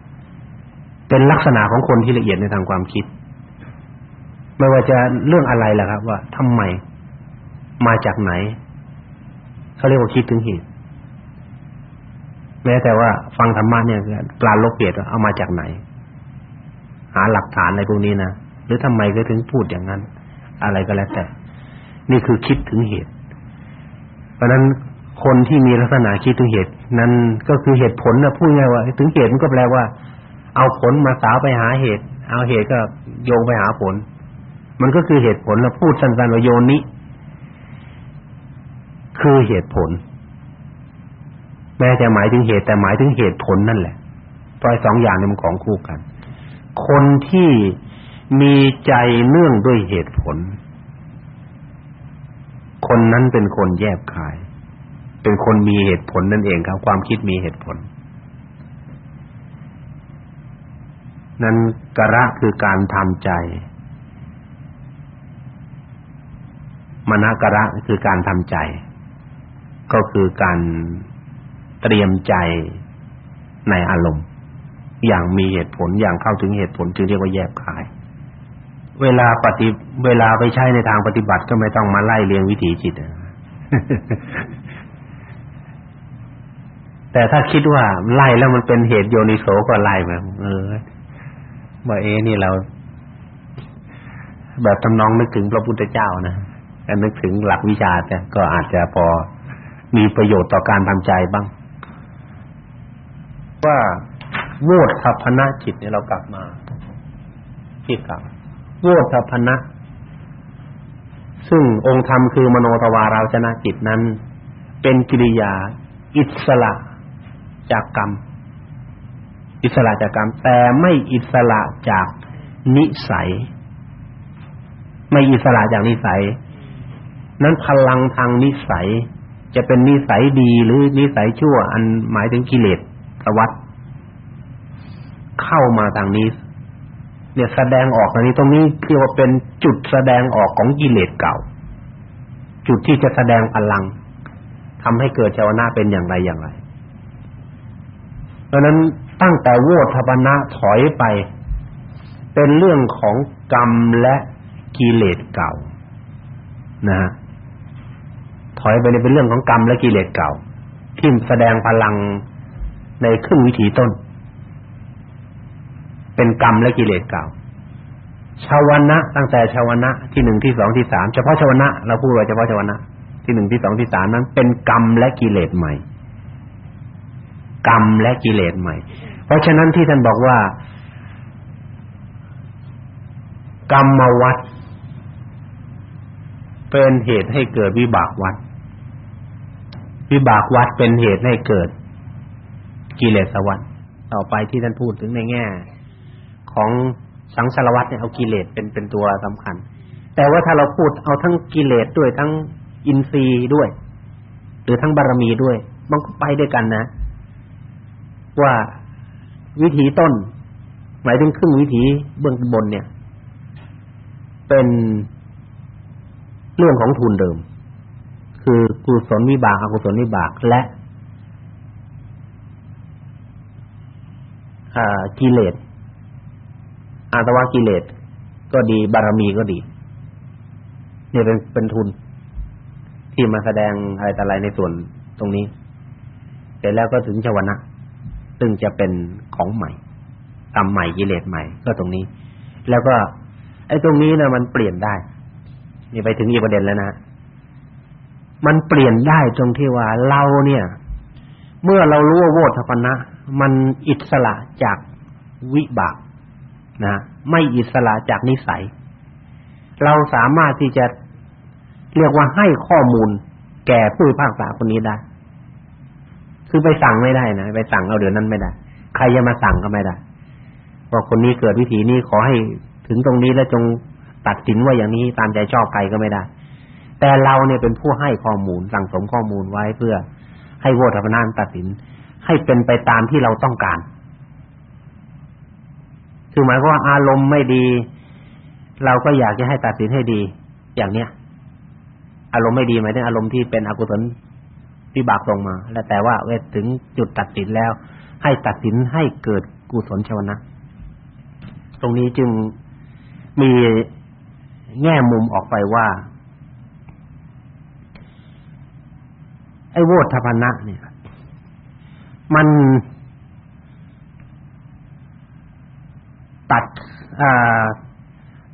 เป็นลักษณะของคนที่ละเอียดในทางความคิด ไม่ว่าจะเรื่องอะไรล่ะครับ ว่าทำไมมาจากไหนเขาเรียกว่าคิดถึงเหตุแม้แต่ว่าฟังธรรมะเนี่ยปลาลบเปียดเอามาจากไหน หาหลักฐานอะไรพวกนี้นะหรือทำไมก็ถึงพูดอย่างนั้น อะไรก็แล้วแต่ นี่คือคิดถึงเหตุ เพราะนั้นคนที่มีลักษณะคิดถึงเหตุ นั้นก็คือเหตุผลนะพูดง่ายว่า ถึงเหตุมันก็แปลว่า เอาผลมาสาวไปหาเหตุ เอาเหตุก็โยงไปหาผล มันก็คือเหตุผลนะพูดสั้นๆว่าโยนิคือเหตุผลแม้จะหมายถึงเหตุแต่หมายถึงเหตุผลนั่นแหละเพราะสองอย่างนี้มันของคู่กัน คนที่มีใจเนื่องด้วยเหตุผล คนนั้นเป็นคนแยบคาย เป็นคนมีเหตุผลนั่นเองครับ ความคิดมีเหตุผล นั้นกระคือการทำใจมณกระคือการทำใจ ก็คือการเตรียมใจในอารมณ์ อย่างมีเหตุผลอย่างเข้าถึงเหตุผลจึงเรียกว่าแยบคาย เวลาปฏิเวลาไปใช้ในทางปฏิบัติก็ไม่ต้องมาไล่เรียงวิถีจิตแต่ถ้าคิดว่าไล่แล้วมันเป็นเหตุโยนิโสก็ไล่แบบเออว่าเอนี่เรา แบบทำนองนึกถึงพระพุทธเจ้านะนึกถึงหลักวิชาแต่ก็อาจจะพอมีประโยชน์ต่อการทำใจบ้าง ว่า โวทัพนะจิตเนี่ยเรากลับมาที่กลับโวทัพนะซึ่งองค์ธรรมคือมโนทวาราชนะจิตนั้น เป็นกิริยา อิสระจากกรรม อิสระจากกรรม แต่ไม่อิสระจากนิสัย ไม่อิสระจากนิสัย นั้นพลังทางนิสัย จะเป็นนิสัยดีหรือนิสัยชั่ว อันหมายถึงกิเลสวัสด เข้ามาทางนี้ เนี่ยแสดงออกทางนี้ตรงนี้เรียกว่าเป็นจุดแสดงออกของกิเลสเก่า จุดที่จะแสดงพลังทำให้เกิดเจวนาเป็นอย่างไรอย่างไรเพราะนั้นตั้งแต่โวทปนะถอยไป เป็นเรื่องของกรรมและกิเลสเก่า นะฮะถอยไปเป็นเรื่องของกรรมและกิเลสเก่า ที่แสดงพลังในครึ่งวิถีต้น เป็นกรรมและกิเลสเก่าชาวนะตั้งแต่ชาวนะที่หนึ่งที่สองที่สามเฉพาะชาวนะเราพูดว่าเฉพาะชาวนะที่หนึ่งที่สองที่สามนั้นเป็นกรรมและกิเลสใหม่ กรรมและกิเลสใหม่ เพราะฉะนั้นที่ท่านบอกว่า กรรมวัฏเป็นเหตุให้เกิดวิบากวัฏวิบากวัฏเป็นเหตุให้เกิดกิเลสวัฏต่อไปที่ท่านพูดถึงในแง่ ของสังสารวัฏเนี่ยเอากิเลสเป็นเป็นตัวสำคัญ แต่ว่าถ้าเราพูดเอาทั้งกิเลสด้วยทั้งอินทรีย์ด้วย หรือทั้งบารมีด้วย มันก็ไปด้วยกันนะ ว่าวิถีต้น หมายถึงครึ่งวิถีเบื้องบนเนี่ย เป็นเรื่องของทุนเดิม คือกุศลวิบากอกุศลวิบากและกิเลส อาตวะกิเลสก็ดีบารมีก็ดีเนี่ยเป็นเป็นทุน ที่มาแสดงอะไรแต่อะไรในส่วนตรงนี้เสร็จแล้วก็ถึงชวนะซึ่งจะเป็นของใหม่กรรมใหม่กิเลสใหม่ ก็ตรงนี้ แล้วก็ ไอ้ตรงนี้นะมันเปลี่ยนได้นี่ไปถึงอีกประเด็นแล้วนะมันเปลี่ยนได้ตรงที่ว่าเราเนี่ย เมื่อเรารู้ว่าโวทัพนะมันอิสระจากวิบาก นะไม่อิสระจากนิสัย เราสามารถที่จะเรียกว่าให้ข้อมูลแก่ผู้พิพากษาคนนี้ได้ คือไปสั่งไม่ได้นะไปสั่งเอาเดี๋ยวนั้นไม่ได้ ใครจะมาสั่งก็ไม่ได้ว่าคนนี้เกิดวิถีนี้ขอให้ถึงตรงนี้แล้วจงตัดสินว่าอย่างนี้ตามใจชอบใครก็ไม่ได้ แต่เราเนี่ยเป็นผู้ให้ข้อมูลสั่งสมข้อมูลไว้เพื่อให้โวทพนานตัดสิน ให้เป็นไปตามที่เราต้องการ คือหมายความว่าอารมณ์ไม่ดี เราก็อยากจะให้ตัดสินให้ดี อย่างเนี้ย อารมณ์ไม่ดีหมายถึงอารมณ์ที่เป็นอกุศลวิบากตรงมา แล้วแต่ว่าเวทถึงจุดตัดสินแล้ว ให้ตัดสินให้เกิดกุศลชวนะ ตรงนี้จึงมีแง่มุมออกไปว่า ไอ้โวทพนะเนี่ย มัน ตัด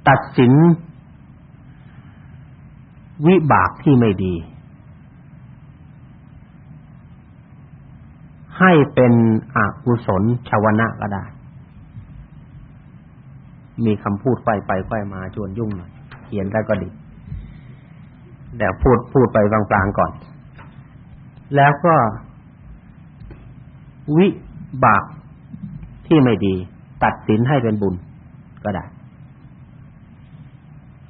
ตัดสินวิบากที่ไม่ดี ให้เป็นอกุศลชวนะก็ได้ มีคำพูดไปไปไปมาชวนยุ่งหน่อยเขียนได้ก็ดีเดี๋ยวพูดพูดไปบางๆก่อน แล้วก็วิบากที่ไม่ดี ตัดสินให้เป็นบุญก็ได้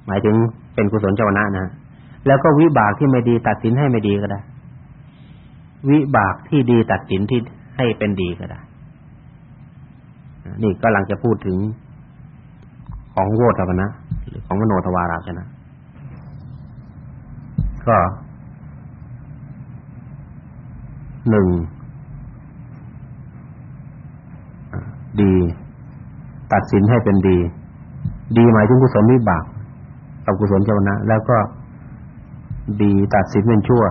หมายถึงเป็นกุศลเจวนะนะ แล้วก็วิบากที่ไม่ดีตัดสินให้ไม่ดีก็ได้ วิบากที่ดีตัดสินที่ให้เป็นดีก็ได้ นี่กำลังจะพูดถึงของโวทวนะหรือของมโนทวาราชนะ ก็หนึ่งดี ตัดสินให้เป็นดี ดีหมายถึงกุศลวิบากกับกุศลเจวนะ แล้วก็ดีตัดสินเป็นชั่ว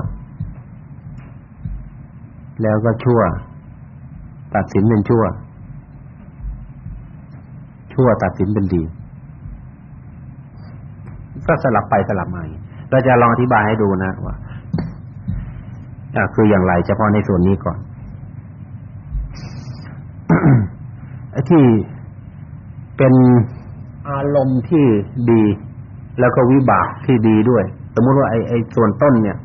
แล้วก็ชั่ว ตัดสินเป็นชั่ว ชั่วตัดสินเป็นดี ก็สลับไปสลับมาเราจะลองอธิบายให้ดูนะว่าคืออย่างไรเฉพาะในส่วนนี้ก่อนที่ เป็นอารมณ์ที่ดี แล้วก็วิบากที่ดีด้วย สมมุติว่าไอ้ไอ้ส่วนต้นเนี่ย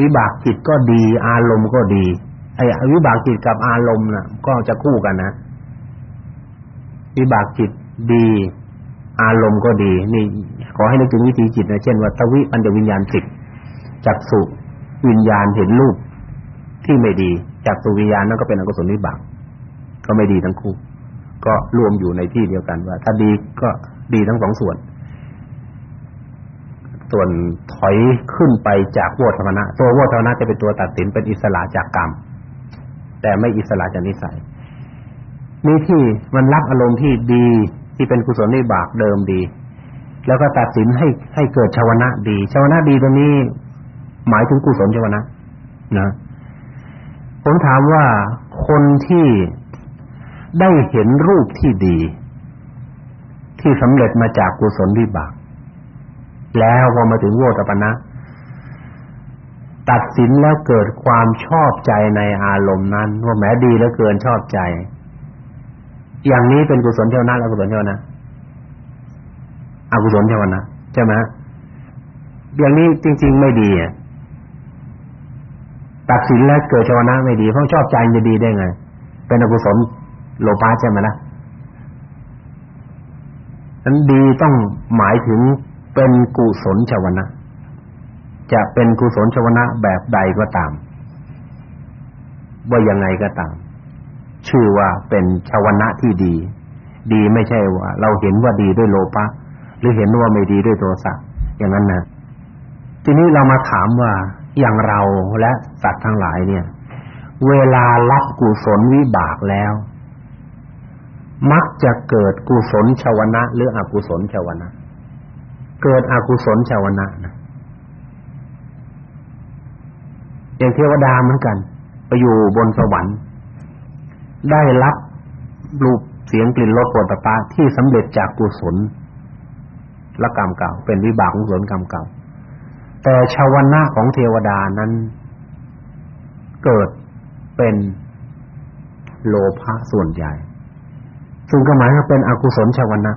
วิบากจิตก็ดี อารมณ์ก็ดี ไอ้วิบากจิตกับอารมณ์น่ะ ก็จะคู่กันนะ วิบากจิตดี อารมณ์ก็ดี นี่ ขอให้นึกถึงวิธีจิตนะเช่นว่าตวิปัญญวิญญาณจิตจักสุวิญญาณเห็นรูปที่ไม่ดีจักสุวิญญาณนั่นก็เป็นอกุศลวิบาก ก็ไม่ดีทั้งคู่ ก็รวมอยู่ในที่เดียวกันว่า ถ้าดีก็ดีทั้งสองส่วน ส่วนถอยขึ้นไปจากโวธรรมนะตัวโวธรรมนะจะเป็นตัวตัดสินเป็นอิสระจากกรรม แต่ไม่อิสระจากนิสัยนี่ที่มันรับอารมณ์ที่ดีที่เป็นกุศลนิบากเดิมดี แล้วก็ตัดสินให้ให้เกิดชาวนะดี ชาวนะดีตรงนี้ หมายถึงกุศลชาวนะนะผมถามว่าคนที่ ได้เห็นรูปที่ดี ที่สำเร็จมาจากกุศลวิบาก แล้วพอมาถึงโวตปนะตัดสินแล้วเกิดความชอบใจในอารมณ์นั้นว่าแม้ดีแล้วเกินชอบใจ อย่างนี้เป็นกุศลเท่านั้นหรือกุศลเท่านั้นอกุศลเท่านั้นใช่ไหมอย่างนี้จริง ๆ ไม่ดีอะตัดสินแล้วเกิดชาวนะไม่ดีเพราะชอบใจจะดีได้ไง เป็นอกุศล โลภะใช่ไหมล่ะนั้นดีต้องหมายถึงเป็นกุศลชวนะ จะเป็นกุศลชวนะแบบใดก็ตาม ว่ายังไงก็ตาม ชื่อว่าเป็นชวนะที่ดี ดีไม่ใช่ว่า เราเห็นว่าดีด้วยโลภะหรือเห็นว่าไม่ดีด้วยโทสะอย่างนั้นนะทีนี้เรามาถามว่าอย่างเราและสัตว์ทั้งหลายเนี่ย เวลารับกุศลวิบากแล้ว มักจะเกิดกุศลชาวนะหรืออกุศลชาวนะ เกิดอกุศลชาวนะนะอย่างเทวดาเหมือนกัน ไปอยู่บนสวรรค์ ได้รับรูปเสียงกลิ่นรสปวดตาที่สำเร็จจากกุศลและกรรมเก่า เป็นวิบากของกุศลกรรมเก่า แต่ชาวนะของเทวดานั้น เกิดเป็นโลภะส่วนใหญ่ ซึ่งก็หมายว่าเป็นอกุศลชาวนะ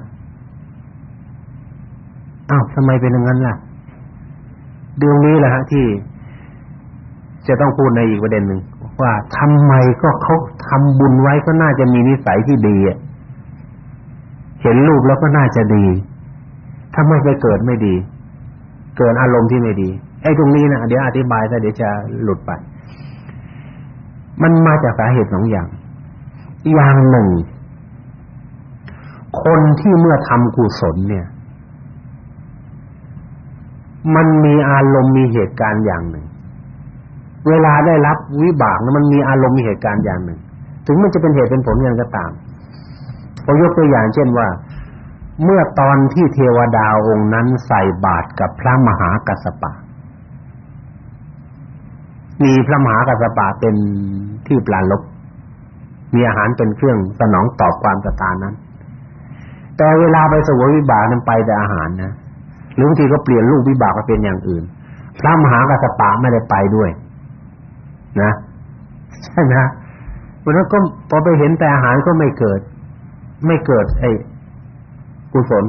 อ้าวทำไมเป็นอย่างนั้นล่ะเรื่องนี้แหละฮะที่จะต้องพูดในอีกประเด็นหนึ่งว่าทำไมก็เขาทำบุญไว้ก็น่าจะมีนิสัยที่ดีอะเห็นรูปแล้วก็น่าจะดี ถ้าไม่ไปเกิดไม่ดี เกิดอารมณ์ที่ไม่ดี ไอ้ตรงนี้นะเดี๋ยวอธิบายแต่เดี๋ยวจะหลุดไป มันมาจากสาเหตุสองอย่าง อย่างหนึ่ง คนที่เมื่อทำกุศลเนี่ย มันมีอารมณ์มีเหตุการณ์อย่างหนึ่ง เวลาได้รับวิบากนะมันมีอารมณ์มีเหตุการณ์อย่างหนึ่ง ถึงมันจะเป็นเหตุเป็นผลยังก็ตามพอยกตัวอย่างเช่นว่า เมื่อตอนที่เทวดาองค์นั้นใส่บาตรกับพระมหากัสสปะ มีพระมหากัสสปะเป็นที่ปลาลบมีอาหารเป็นเครื่องสนองตอบความศรัทธานั้น แต่เวลาไปเสวยวิบากนั้นไปแต่อาหารนะหรือบางทีก็เปลี่ยนรูปวิบากมาเป็นอย่างอื่น พระมหากัสสปะไม่ได้ไปด้วย นะใช่ไหมเพราะนั้นก็พอไปเห็นแต่อาหารก็ไม่เกิด ไม่เกิด ไอ้กุศล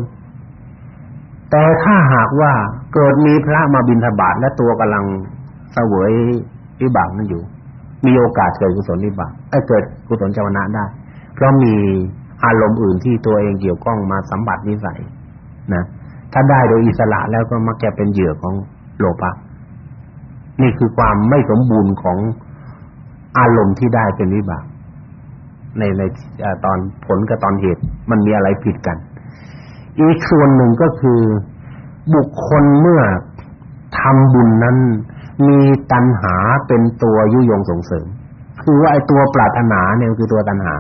แต่ถ้าหากว่าเกิดมีพระมาบิณฑบาตและตัวกำลังเสวยวิบากนั้นอยู่ มีโอกาสเกิดกุศลวิบากไอ้เกิดกุศลเจวนะได้เพราะมี อารมณ์อื่นที่ตัวเองเกี่ยวข้องมาสัมผัสนิสัยนะถ้าได้โดยอิสระแล้วก็มักจะเป็นเหยื่อของโลภะนี่คือความไม่สมบูรณ์ของอารมณ์ที่ได้เป็นวิบากในในตอนผลกับตอนเหตุ มันมีอะไรผิดกัน อีกส่วนหนึ่งก็คือบุคคลเมื่อทำบุญนั้น มีตัณหาเป็นตัวยุยงส่งเสริม คือว่าไอ้ตัวปรารถนาเนี่ยคือตัวตัณหา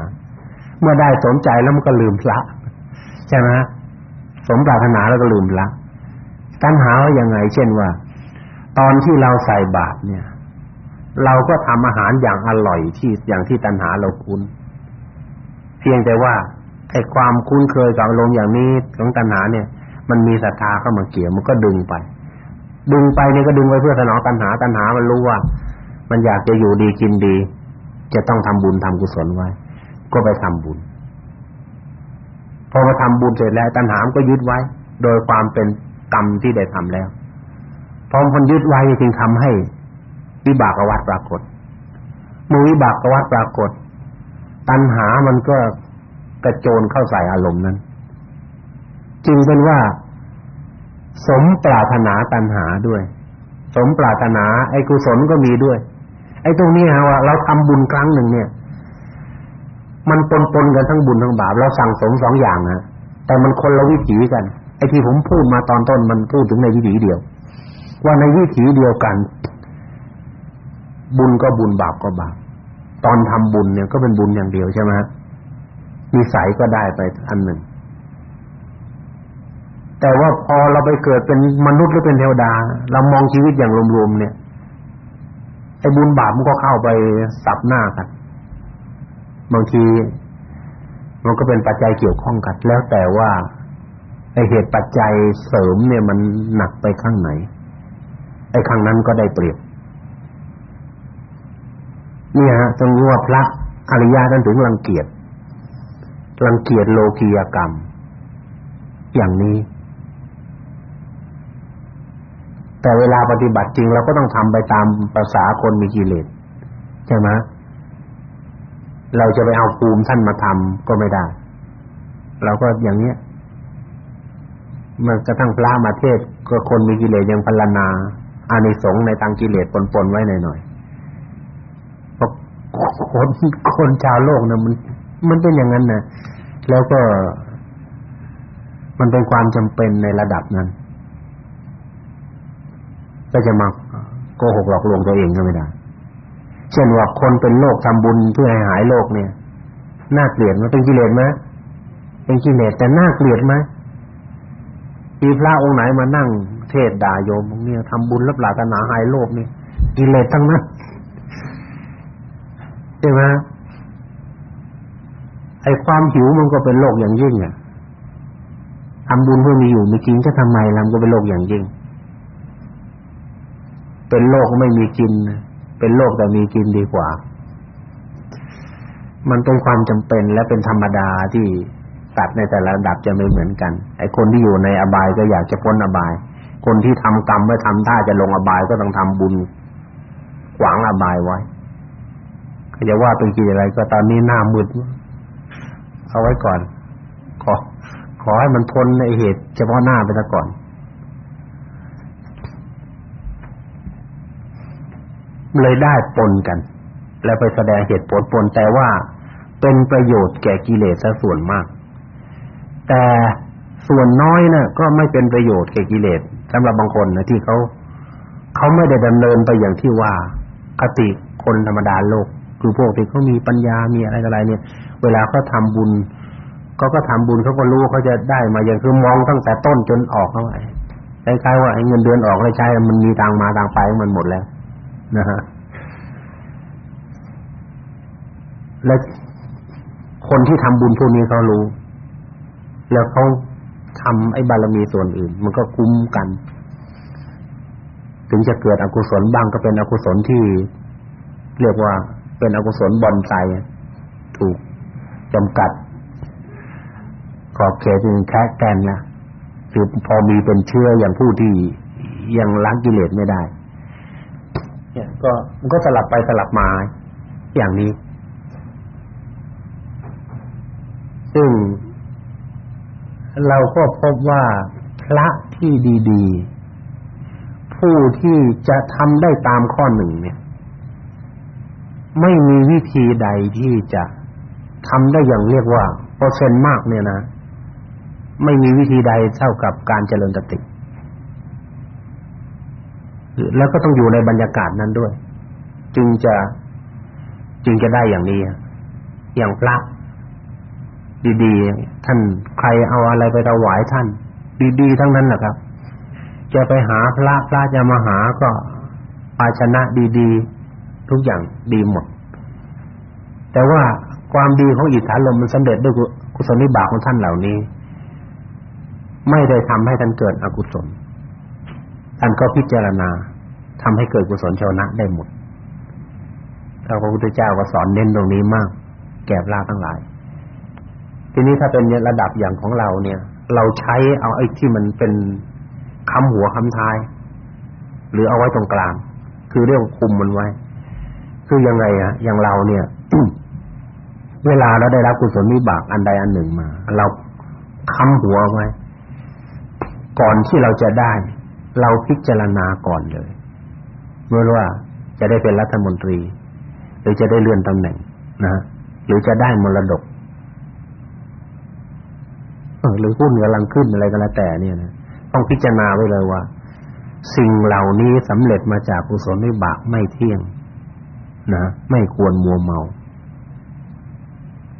เมื่อได้สนใจแล้วมันก็ลืมพระใช่ไหมสมปรารถนาแล้วก็ลืมพระตัณหาว่างไง เช่นว่า ตอนที่เราใส่บาตรเนี่ย เราก็ทำอาหารอย่างอร่อยที่อย่างที่ตัณหาเราคุ้น เพียงแต่ว่าไอ้ความคุ้นเคยกับอารมณ์อย่างนี้ของตัณหาเนี่ย มันมีศรัทธาเข้ามาเกี่ยวมันก็ดึงไป ดึงไปเนี่ยก็ดึงไปเพื่อสนองตัณหา ตัณหามันรู้ว่า มันอยากจะอยู่ดีกินดี จะต้องทำบุญทำกุศลไว้ ก็ไปทำบุญพอมาทำบุญเสร็จแล้วตัณหามันก็ยึดไว้ โดยความเป็นกรรมที่ได้ทำแล้วพอมันยึดไว้จึงทำให้วิบากวัฏปรากฏเมื่อวิบากวัฏปรากฏ ตัณหามันก็กระโจนเข้าใส่อารมณ์นั้น จึงเป็นว่า สมปรารถนาตัณหาด้วย สมปรารถนาไอ้กุศลก็มีด้วย ไอ้ตรงนี้ฮะว่า เราทำบุญครั้งหนึ่งเนี่ย มันปนๆกันทั้งบุญทั้งบาปเราสั่งสมสองอย่างนะแต่มันคนละวิถีกันไอ้ที่ผมพูดมาตอนต้นมันพูดถึงในวิถีเดียว ว่าในวิถีเดียวกัน บุญก็บุญบาปก็บาปตอนทำบุญเนี่ยก็เป็นบุญอย่างเดียวใช่ไหมนิสัยก็ได้ไปอันหนึ่ง แต่ว่าพอเราไปเกิดเป็นมนุษย์หรือเป็นเทวดา เรามองชีวิตอย่างรวมๆเนี่ยไอ้บุญบาปมันก็เข้าไปสับหน้ากัน บางทีมันก็เป็นปัจจัยเกี่ยวข้องกันแล้วแต่ว่าไอเหตุปัจจัยเสริมเนี่ยมันหนักไปข้างไหนไอ้ข้างนั้นก็ได้เปรียบเนี่ยฮะต้องรู้ว่าพระอริยะท่านถึงรังเกียจรังเกียจโลกียกรรม อย่างนี้ แต่เวลาปฏิบัติจริงเราก็ต้องทำไปตามภาษาคนมีกิเลสใช่ไหม เราจะไปเอาภูมิท่านมาทำก็ไม่ได้ เราก็อย่างเนี้ยมันกระทั่งพระมาเทศก็คนมีกิเลสยังพรรณนาอานิสงส์ในทางกิเลสปนๆไว้หน่อยๆเพราะคนคนชาวโลกนี่มัน มันเป็นอย่างนั้นนะแล้วก็ มันเป็นความจำเป็นในระดับนั้นก็จะมาโกหกหลอกลวงตัวเองก็ไม่ได้ เช่นว่าคนเป็นโรคทำบุญเพื่อให้หายโรคเนี่ยน่าเกลียดมันเป็นกิเลสไหมเป็นกิเลสแต่น่าเกลียดไหมมีพระองค์ไหนมานั่ง เทศด่าโยมเนี่ยทำบุญรับหลาตนาหายโรคนี่กิเลสทั้งนั้นใช่ไหมไอ้ความหิวมันก็เป็นโรคอย่างยิ่งอะทำบุญเพื่อมีอยู่มีกินจะทำไมล่ะมันก็เป็นโรคอย่างยิ่ง เป็นโรคไม่มีกิน เป็นโรคแต่มีกินดีกว่า มันเป็นความจำเป็นและเป็นธรรมดาที่สัตว์ในแต่ละระดับจะไม่เหมือนกัน ไอ้คนที่อยู่ในอบายก็อยากจะพ้นอบาย คนที่ทำกรรมไว้ทำท่าจะลงอบายก็ต้องทำบุญขวางอบายไว้ก็จะว่าเป็นกี่อะไร ก็ตอนนี้หน้ามืดเอาไว้ก่อน ขอ ขอให้มันพ้นในเหตุ เฉพาะหน้าไปซะก่อน เลยได้ปนกัน แล้วไปแสดงเหตุผลปนแต่ว่าเป็นประโยชน์แก่กิเลสซะส่วนมาก แต่ส่วนน้อยนะ่ะก็ไม่เป็นประโยชน์แก่กิเลสสำหรับบางคนนะที่เขาเขาไม่ได้ดำเนินไปอย่างที่ว่าคติคนธรรมดาโลก คือพวกที่เขามีปัญญามีอะไรอะไรเนี่ย เวลาเขาทาบุญเขาก็ทำบุญเขาก็รู้เขาจะได้มาอย่างคือมองตั้งแต่ต้นจนออกเข้าไปคล้ายๆว่าไอ้เงินเดือนออกแล้วใช้มันมีทางมาทางไปมันหมดแล้ว นะฮะและคนที่ทำบุญพวกนี้เขารู้ แล้วเขาทำไอ้บารมีส่วนอื่น มันก็คุ้มกัน ถึงจะเกิดอกุศลบ้างก็เป็นอกุศลที่เรียกว่าเป็นอกุศลบอนไซถูกจำกัดขอบเขตจึงแค่แกนนะคือพอมีเป็นเชื่ออย่างผู้ที่ยังล้างกิเลสไม่ได้ เนี่ยก็มันก็สลับไปสลับมาอย่างนี้ ซึ่งเราก็พบว่าพระที่ดีๆ ผู้ที่จะทำได้ตามข้อหนึ่งเนี่ย ไม่มีวิธีใดที่จะทำได้อย่างเรียกว่าเปอร์เซ็นต์มากเนี่ยนะ ไม่มีวิธีใดเท่ากับการเจริญสติ แล้วก็ต้องอยู่ในบรรยากาศนั้นด้วย จึงจะจึงจะได้อย่างนี้อย่างพระดีๆท่านใครเอาอะไรไปถวายท่าน ดีๆทั้งนั้นแหละครับ จะไปหาพระพระจะมาหาก็ภาชนะดีๆ ทุกอย่างดีหมด แต่ว่าความดีของอิทธาลมมันสำเร็จด้วยกุศลวิบากของท่านเหล่านี้ ไม่ได้ทำให้ท่านเกิดอกุศล ท่านก็พิจารณาทำให้เกิดกุศลชาวนะได้หมดพระพุทธเจ้าก็สอนเน้นตรงนี้มาก แก่พระทั้งหลาย ทีนี้ถ้าเป็นระดับอย่างของเราเนี่ย เราใช้เอาไอ้ที่มันเป็นคำหัวคำท้าย หรือเอาไว้ตรงกลาง คือเรื่องคุมมันไว้ คือยังไงอะอย่างเราเนี่ยเวลาเราได้รับกุศลวิบากอันใดอันหนึ่งมา เราคำหัวไว้ ก่อนที่เราจะได้ เราพิจารณาก่อนเลยเมื่อว่าจะได้เป็นรัฐมนตรี หรือจะได้เลื่อนตำแหน่งนะหรือจะได้มรดกหรือหุ้นกำลังขึ้นอะไรก็แล้วแต่เนี่ยนะต้องพิจารณาไว้เลยว่า สิ่งเหล่านี้สำเร็จมาจากกุศลวิบากไม่เที่ยง นะ ไม่ควรมัวเมา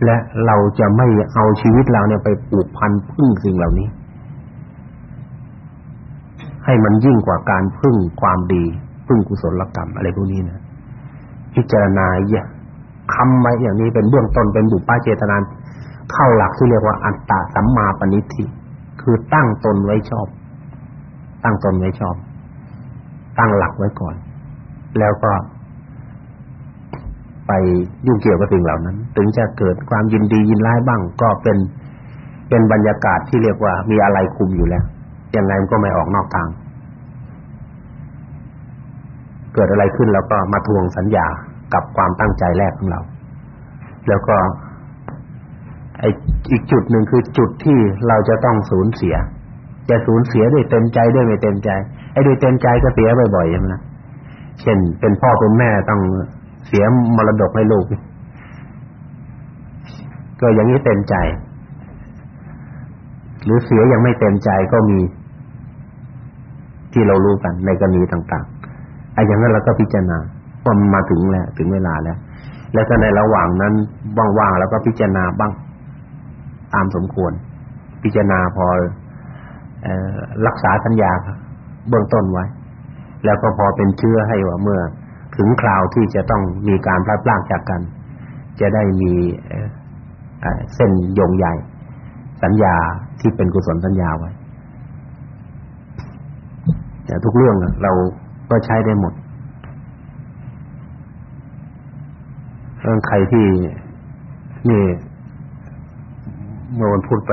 และเราจะไม่เอาชีวิตเราเนี่ยไปผูกพันพึ่งสิ่งเหล่านี้ ให้มันยิ่งกว่าการพึ่งความดี พึ่งกุศลกรรมอะไรพวกนี้นะพิจารณาอย่างคำไว้อย่างนี้เป็นเบื้องต้นเป็นบุปาเจตนาเข้าหลักที่เรียกว่าอัตตาสัมมาปณิธิคือตั้งตนไว้ชอบ ตั้งตนไว้ชอบ ตั้งหลักไว้ก่อน แล้วก็ ไปยุ่งเกี่ยวกับสิ่งเหล่านั้น ถึงจะเกิดความยินดียินร้ายบ้าง ก็เป็นเป็นบรรยากาศที่เรียกว่ามีอะไรคุมอยู่แล้ว ยังไงมันก็ไม่ออกนอกทาง เกิดอะไรขึ้นแล้วก็มาทวงสัญญากับความตั้งใจแรกของเรา แล้วก็ไออีกจุดหนึ่งคือจุดที่เราจะต้องสูญเสีย จะสูญเสียด้วยเต็มใจด้วยไม่เต็มใจ ไอ้ด้วยเต็มใจก็เสียบ่อยๆใช่ไหมล่ะเช่น เป็นพ่อเป็นแม่ต้องเสียมรดกให้ลูกก็อย่างนี้เต็มใจ หรือเสียยังไม่เต็มใจก็มี ที่เรารู้กันในกรณีต่างๆไอ้อย่างนั้นเราก็พิจารณาว่ามาถึงแล้วถึงเวลาแล้ว แล้วก็ในระหว่างนั้นว่างๆแล้วก็พิจารณาบ้างตามสมควร พิจารณาพอเออรักษาสัญญาเบื้องต้นไว้ แล้วก็พอเป็นเชื่อให้ว่าเมื่อถึงคราวที่จะต้องมีการพลัดพรากจากกัน จะได้มีเส้นโยงใหญ่ สัญญาที่เป็นกุศลสัญญาไว้ แต่ทุกเรื่องเราก็ใช้ได้หมด เรื่องใครที่นี่เมื่อวันพูดไป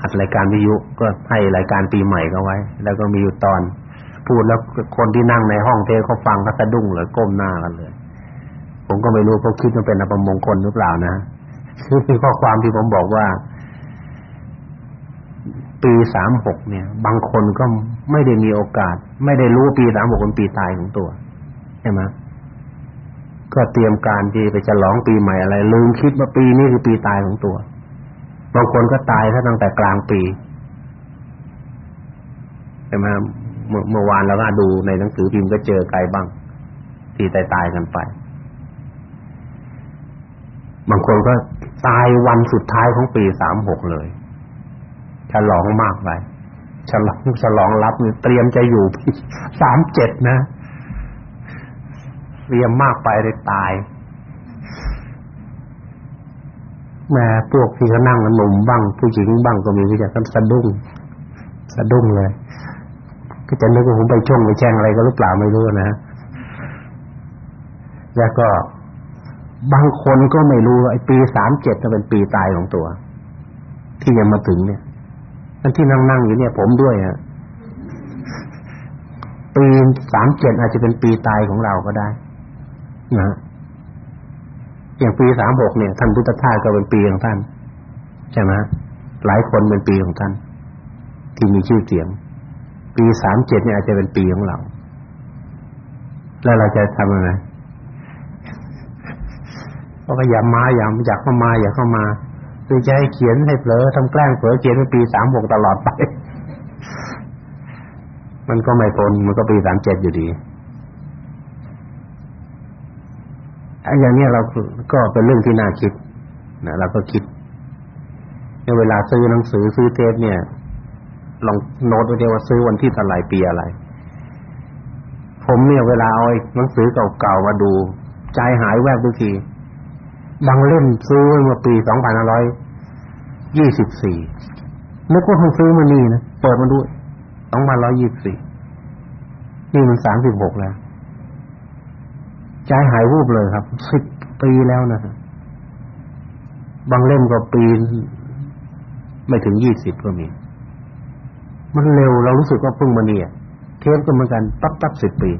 อัดรายการวิทยุก็ให้รายการปีใหม่ก็ไว้ แล้วก็มีอยู่ตอน พูดแล้วคนที่นั่งในห้องเทเขาฟังก็สะดุ้งเลยก้มหน้ากันเลย ผมก็ไม่รู้เขาคิดว่าเป็นอัปมงคลหรือเปล่านะคือข้อความที่ผมบอกว่า ปีสามหกเนี่ย บางคนก็ไม่ได้มีโอกาส ไม่ได้รู้ปีสามหกเป็นปีตายของตัวใช่ไหมก็เตรียมการที่ไปฉลองปีใหม่อะไรลืมคิดว่าปีนี้คือปีตายของตัว บางคนก็ตายถ้าตั้งแต่กลางปีใช่ไหมเมื่อเมื่อวานเราก็ดูในหนังสือพิมพ์ก็เจอใครบ้าง ที่ตายตายกันไป บางคนก็ตายวันสุดท้ายของปีสามหกเลย ฉลองมากไปฉลองฉลองรับเตรียมจะอยู่ปีสามเจ็ดนะเตรียมมากไปเลยตายแม่พวกที่เขานั่งกันหนุ่มบ้าง ผู้หญิงบ้างก็มีที่จะสะดุ้งสะดุ้งเลย ก็จะนึกว่าผมไปช่วงไปแจ้งอะไรก็หรือเปล่าไม่รู้นะแล้วก็บางคนก็ไม่รู้ไอ้ปีสามเจ็ดจะเป็นปีตายของตัว ที่ยังมาถึงเนี่ย อันที่นั่งนั่งอยู่เนี่ยผมด้วยฮะปีสามเจ็ดอาจจะเป็นปีตายของเราก็ได้นะอย่างปีสามหกเนี่ยท่านพุทธทาสก็เป็นปีของท่านใช่ไหมหลายคนเป็นปีของท่านที่มีชื่อเสียง ปีสามเจ็ดเนี่ยอาจจะเป็นปีของเรา แล้วเราจะทำยังไงก็อย่ามาอย่าอยากเข้ามาอย่าเข้ามา คือจะให้เขียนให้เผลอทำแกล้งเผลอเขียนเป็นปีสามหกตลอดไป มันก็ไม่พ้นมันก็ปีสามเจ็ดอยู่ดีไอ้อย่างนี้เราก็เป็นเรื่องที่น่าคิดนะเราก็คิดในเวลาซื้อหนังสือซื้อเทปเนี่ย ลองโน้ตไว้ดีว่าซื้อวันที่เท่าไหร่ปีอะไร ผมเนี่ยเวลาเอาหนังสือเก่าๆมาดู ใจหายแวบทุกที บางเล่มซื้อเมื่อปีสองพันห้าร้อยยี่สิบสี่นึกว่าเพิ่งซื้อมานี่นะเปิดมาดูสองพันร้อยยี่สิบสี่นี่มันสามสิบหกแล้วใจหายวูบเลยครับสิบปีแล้วนะฮะบางเล่มก็ปีไม่ถึงยี่สิบก็มี มันเร็วเรารู้สึกว่าเพิ่งมาเนี่ยเทปก็เหมือนกันปั๊บปั๊บสิบปี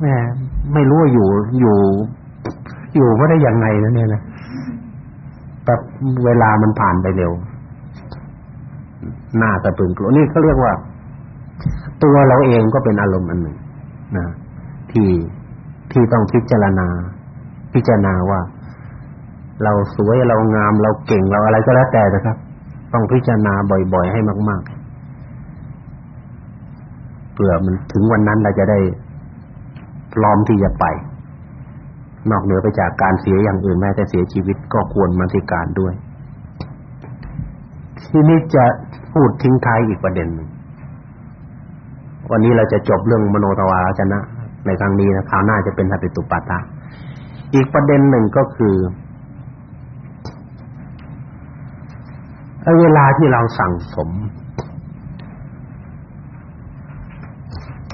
แม่ไม่รู้ว่าอยู่อยู่ อยู่ไม่ได้ยังไงนะเนี่ยนะแต่เวลามันผ่านไปเร็วหน้าตะตึงกลัวนี่เขาเรียกว่า ตัวเราเองก็เป็นอารมณ์อันหนึ่งนะที่ที่ต้องพิจารณา พิจารณาว่า เราสวยเรางาม เราเก่งเราอะไรก็แล้วแต่นะครับ ต้องพิจารณาบ่อยๆให้มาก ๆเพื่อมันถึงวันนั้นเราจะได้พร้อมที่จะไป นอกเหนือไปจากการเสียอย่างอื่นแม้แต่เสียชีวิตก็ควรมาธิการด้วย ที่นี้จะพูดทิ้งท้ายอีกประเด็นนึงวันนี้เราจะจบเรื่องมโนทวารชนะ ในครั้งนี้นะคราวหน้าจะเป็นสัติตุปัฏฐะอีกประเด็นหนึ่งก็คือเวลาที่เราสั่งสม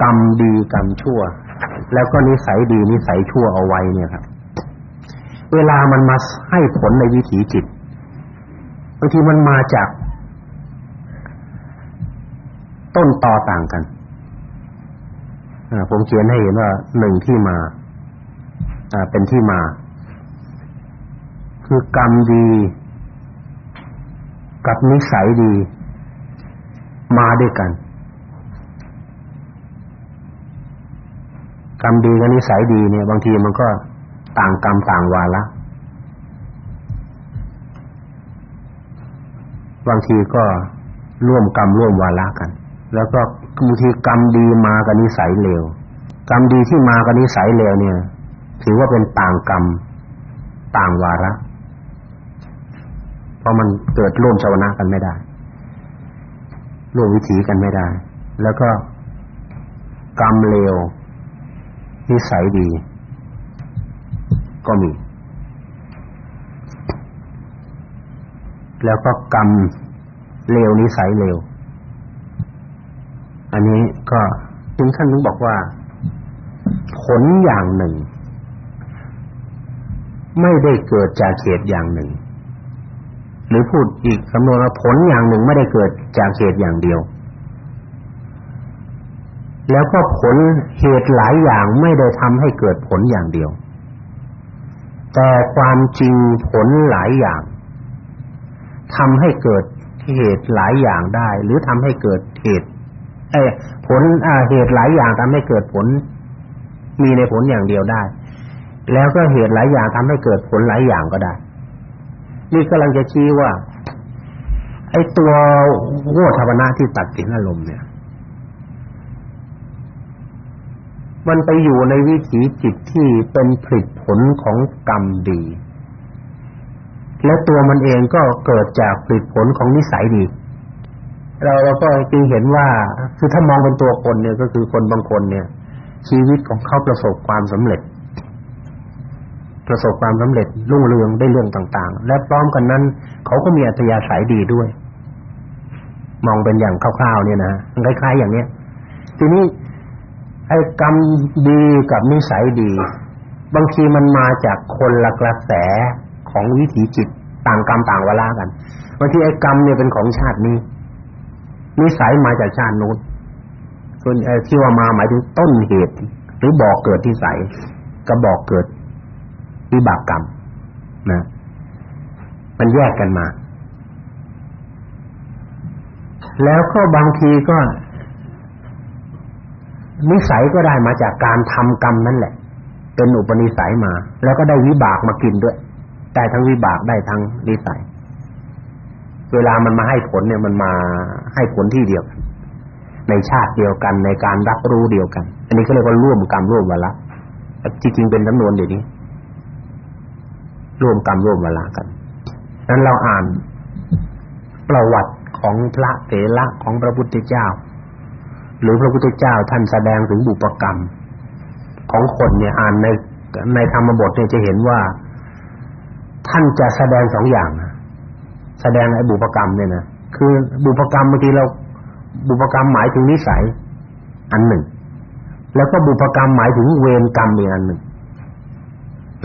กรรมดีกรรมชั่ว แล้วก็นิสัยดีนิสัยชั่วเอาไว้เนี่ยครับ เวลามันมาให้ผลในวิถีจิตบางทีมันมาจาก ต้นตอต่างกันผมเขียนให้เห็นว่าหนึ่งที่มาเป็นที่มา คือกรรมดี กับนิสัยดี มาด้วยกัน กรรมดีกับนิสัยดีเนี่ยบางทีมันก็ต่างกรรมต่างวาระบางทีก็ร่วมกรรมร่วมวาระกัน แล้วก็บางทีกรรมดีมากับนิสัยเลวกรรมดีที่มากับนิสัยเลวเนี่ย ถือว่าเป็นต่างกรรมต่างวาระ เพราะมันเกิดร่วมชาวนะกันไม่ได้ ร่วมวิถีกันไม่ได้ แล้วก็กรรมเลว นิสัยดี ก็มี แล้วก็กรรมเลวนิสัยเลวอันนี้ก็ถึงขั้นถึงบอกว่า ผลอย่างหนึ่ง ไม่ได้เกิดจากเหตุอย่างหนึ่ง หรือพูดอีกคำนวณว่าผลอย่างหนึ่งไม่ได้เกิดจากเหตุอย่างเดียว แล้วก็ผลเหตุหลายอย่างไม่ได้ทำให้เกิดผลอย่างเดียว แต่ความจริงผลหลายอย่างทำให้เกิดเหตุหลายอย่างได้ หรือทำให้เกิดเหตุเอ้ผลอ่าเหตุหลายอย่างทำให้เกิดผล มีในผลอย่างเดียวได้ แล้วก็เหตุหลายอย่างทำให้เกิดผลหลายอย่างก็ได้ นี่กำลังจะชี้ว่า ไอ้ตัวโวทวนะที่ตัดสินอารมณ์เนี่ย มันไปอยู่ในวิถีจิตที่เป็นผลผลของกรรมดี และตัวมันเองก็เกิดจากผลผลของนิสัยดี เราเราก็จึงเห็นว่าคือถ้ามองเป็นตัวคนเนี่ยก็คือคนบางคนเนี่ย ชีวิตของเขาประสบความสำเร็จ ประสบความสำเร็จรุ่งเรืองได้เรื่องต่าง ๆ และพร้อมกันนั้น เขาก็มีอัธยาศัยดีด้วย มองเป็นอย่างคร่าวๆเนี่ยนะคล้ายๆอย่างเนี้ยทีนี้ ไอ้กรรมดีกับนิสัยดี บางทีมันมาจากคนละกระแสของวิถีจิตต่างกรรมต่างเวลากันบางทีไอ้กรรมเนี่ยเป็นของชาตินี้ นิสัยมาจากชาตินู้นส่วนที่ว่ามาหมายถึงต้นเหตุ หรือบอกเกิดที่ใสก็บอกเกิดวิบากกรรมนะมันแยกกันมา แล้วก็บางทีก็ นิสัยก็ได้มาจากการทำกรรมนั่นแหละ เป็นอุปนิสัยมา แล้วก็ได้วิบากมากินด้วยได้ทั้งวิบากได้ทั้งนิสัย เวลามันมาให้ผลเนี่ยมันมาให้ผลที่เดียวกันในชาติเดียวกันในการรับรู้เดียวกัน อันนี้ก็เรียกว่าร่วมกรรมร่วมวาระจริงๆเป็นจำนวนเดี๋ยวนี้ ร่วมกรรมร่วมวาระกันนั้นเราอ่านประวัติของพระเถระของพระพุทธเจ้า หรือพระพุทธเจ้าท่านแสดงถึงบุปกรรม ของคนเนี่ยอ่านในในธรรมบทเนี่ยจะเห็นว่า ท่านจะแสดงสองอย่างแสดงไอ้บุปกรรมเนี่ยนะคือบุปกรรมบางทีเราบุปกรรมหมายถึงนิสัยอันหนึ่ง แล้วก็บุปกรรมหมายถึงเวรกรรมอีกอันหนึ่ง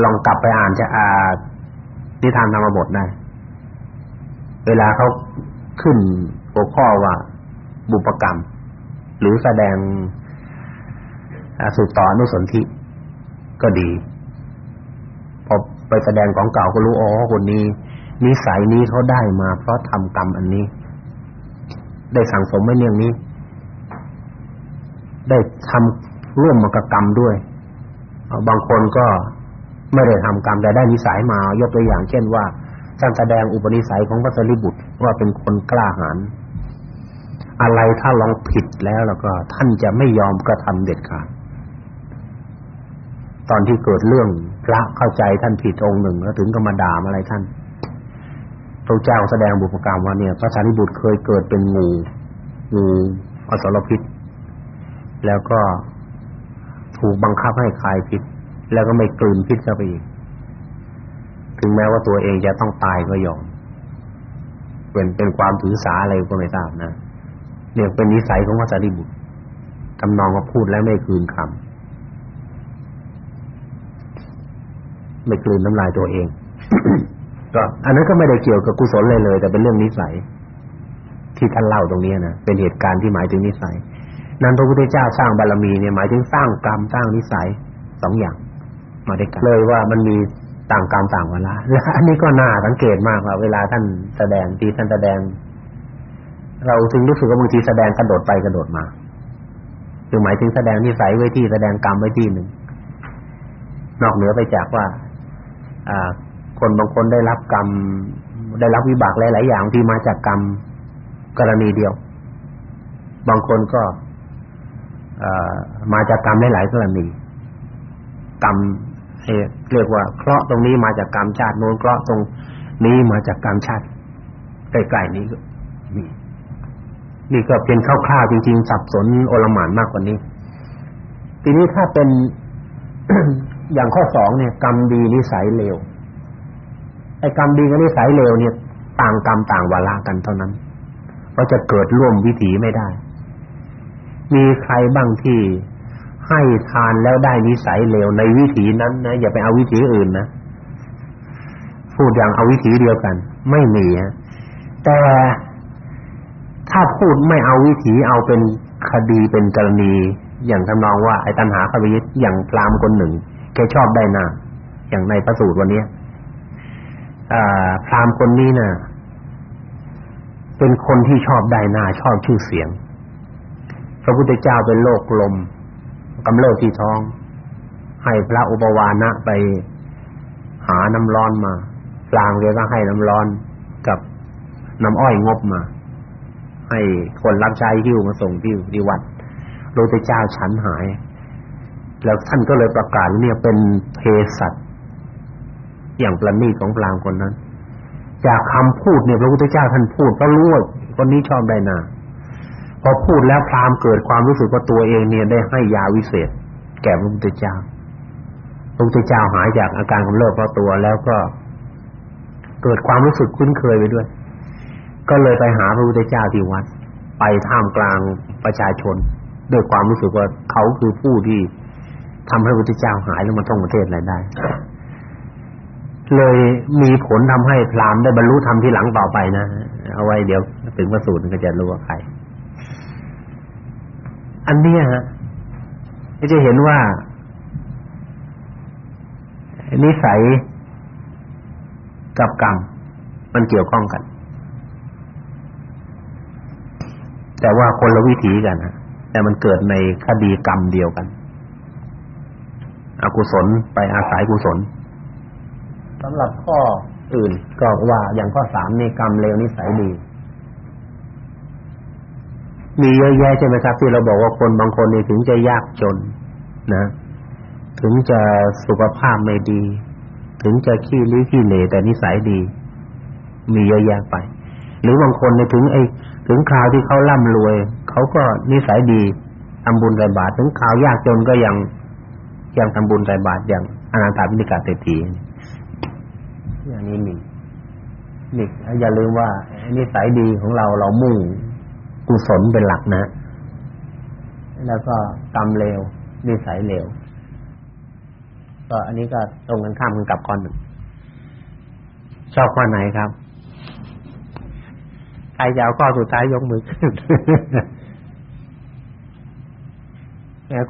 ลองกลับไปอ่านจะอ่านนิทานธรรมบทได้ เวลาเขาขึ้นหัวข้อว่าบุปกรรม หรือแสดงสืบต่อนุสนธิก็ดีพอไปแสดงของเก่าก็รู้อ๋อคนนี้นิสัยนี้เขาได้มา เพราะทำกรรมอันนี้ ได้สั่งสมไว้เนื่องนี้ ได้ทำร่วมมากับกรรมด้วยบางคนก็ไม่ได้ทำกรรมแต่ได้นิสัยมายกตัวอย่าง เช่นว่าท่านแสดงอุปนิสัยของพระสารีบุตรว่าเป็นคนกล้าหาญ อะไรถ้าลองผิดแล้วแล้วก็ท่านจะไม่ยอมกระทำเด็ดขาดตอนที่เกิดเรื่องพระเข้าใจท่านผิดองค์หนึ่งแล้วถึงก็มาด่าอะไรท่านพระเจ้าแสดงบุพกรรมว่าเนี่ยพระสารีบุตรเคยเกิดเป็นงูงูอสรพิษ แล้วก็ถูกบังคับให้คายพิษ แล้วก็ไม่กลืนพิษเข้าไปอีกถึงแม้ว่าตัวเองจะต้องตายก็ยอมเป็นเป็นความถือสาอะไรก็ไม่ทราบนะ เนี่ยเป็นนิสัยของพระสารีบุตรทำนองว่าพูดแล้วไม่คืนคำไม่กลืนน้ำลายตัวเองก็อันนั้นก็ไม่ได้เกี่ยวกับกุศลเลยเลย แต่เป็นเรื่องนิสัย ที่ท่านเล่าตรงนี้นะเป็นเหตุการณ์ที่หมายถึงนิสัย นั้นพระพุทธเจ้าสร้างบารมีเนี่ยหมายถึงสร้างกรรมสร้างนิสัยสองอย่าง มาด้วยกันเลยว่ามันมีต่างกรรมต่างเวลาและอันนี้ก็น่าสังเกตมากว่าเวลาท่านแสดงที่ท่านแสดง เราถึงรู้สึกว่าบางทีแสดงกระโดดไปกระโดดมาคือหมายถึงแสดงนิสัยไว้ที่แสดงกรรมไว้ที่หนึ่งนอกเหนือไปจากว่า อ่า คนบางคนได้รับกรรม ได้รับวิบากหลายๆอย่างที่มาจากกรรมกรณีเดียว บางคนก็มาจากกรรมหลายๆกรณีกรรมเรียกว่าเคราะห์ตรงนี้มาจากกรรมชาติโน้นเคราะห์ตรงนี้มาจากกรรมชาติใกล้ๆนี้ก็ นี่ก็เป็นคร่าวๆจริงๆสับสนโอลหม่านมากกว่านี้ ทีนี้ถ้าเป็นอย่างข้อสองเนี่ย กรรมดีนิสัยเลวไอ้กรรมดีกับนิสัยเลวเนี่ย ต่างกรรมต่างวาระกันเท่านั้นเพราะจะเกิดร่วมวิถีไม่ได้ มีใครบ้างที่ให้ทานแล้วได้นิสัยเลวในวิถีนั้นนะอย่าไปเอาวิถีอื่นนะพูดอย่างเอาวิถีเดียวกัน ไม่มีแต่ ถ้าพูดไม่เอาวิถีเอาเป็นคดีเป็นกรณีอย่างทำนองว่าไอ้ตัณหาขวิตอย่างพรามคนหนึ่งแกชอบได้นาอย่างในพระสูตรวันนี้อ่าพรามคนนี้น่ะ เป็นคนที่ชอบได้หน้าชอบชื่อเสียง พระพุทธเจ้าเป็นโรคลมกำเริบที่ท้อง ให้พระอุปวานะไปหาน้ำร้อนมาพลางเรียก็ให้น้ำร้อนกับน้ำอ้อยงบมา ให้คนรับใช้หิ้วมาส่งที่ที่วัดพระพุทธเจ้าฉันหาย แล้วท่านก็เลยประกาศเนี่ยเป็นเภสัชอย่างประณีตของพราหมณ์คนนั้น จากคำพูดเนี่ยพระพุทธเจ้าท่านพูดเพราะรู้ว่าคนนี้ชอบได้นาพอพูดแล้วพราหมณ์เกิดความรู้สึกว่าตัวเองเนี่ยได้ให้ยาวิเศษ แก่พระพุทธเจ้าพระพุทธเจ้าหายจากอาการกำเริบเพราะตัวแล้วก็เกิดความรู้สึกคุ้นเคยไปด้วย ก็เลยไปหาพระพุทธเจ้าที่วัด ไปท่ามกลางประชาชน ด้วยความรู้สึกว่าเขาคือผู้ที่ทำให้พระพุทธเจ้าหายแล้วมาท่องประเทศอะไรได้ เลยมีผลทำให้พราหมณ์ได้บรรลุธรรมที่หลังต่อไปนะเอาไว้เดี๋ยวถึงพระสูตรก็จะรู้ว่าใคร อันเนี้ยฮะจะเห็นว่านิสัยกับกรรมมันเกี่ยวข้องกัน แต่ว่าคนละวิถีกันนะแต่มันเกิดในคดีกรรมเดียวกัน อกุศลไปอาศัยกุศลสำหรับข้ออื่นก็ว่าอย่างข้อสามนี่กรรมเลวนิสัยดี มีเยอะแยะใช่ไหมครับ ที่เราบอกว่าคนบางคนนี่ถึงจะยากจน นะ ถึงจะสุขภาพไม่ดี ถึงจะขี้ลี้ขี้เหร่แต่นิสัยดี มีเยอะแยะไป หรือบางคนเนี่ยถึงไอ้ ถึงคราวที่เขาร่ำรวยเขาก็นิสัยดีทำบุญใส่บาตรถึงคราวยากจนก็ยังยังทำบุญใส่บาตรอย่างอนาถาบิณฑิกาเศรษฐีอย่างนี้มีนี่อย่าลืมว่านิสัยดีของเราเรามุ่งกุศลเป็นหลักนะ แล้วก็กรรมเลวนิสัยเลวก็อันนี้ก็ตรงกันข้ามกันกับข้อนชอบข้อไหนครับ ใครจะเอาข้อสุดท้ายยกมือขึ้น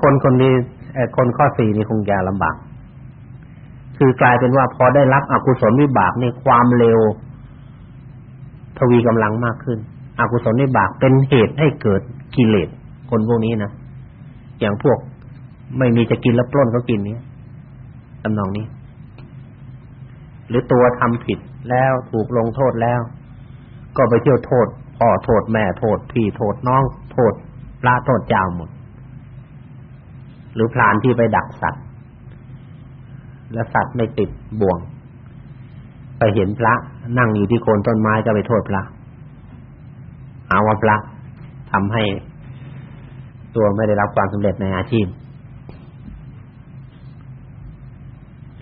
คนคนนี้คนข้อสี่นี่คงจะลำบาก คือกลายเป็นว่าพอได้รับอกุศลวิบากในความเร็ว ทวีกำลังมากขึ้น อกุศลวิบากเป็นเหตุให้เกิดกิเลสคนพวกนี้นะอย่างพวกไม่มีจะกินแล้วปล้นเขากินนี้ตำนองนี้ หรือตัวทำผิดแล้วถูกลงโทษแล้ว ก็ไปเที่ยวโทษพ่อโทษแม่โทษพี่โทษน้อง โทษพระโทษเจ้าหมด หรือพรานที่ไปดักสัตว์ แล้วสัตว์ไม่ติดบ่วง ไปเห็นพระนั่งอยู่ที่โคนต้นไม้ก็ไปโทษพระเอาว่าพระทำให้ตัวไม่ได้รับความสำเร็จในอาชีพ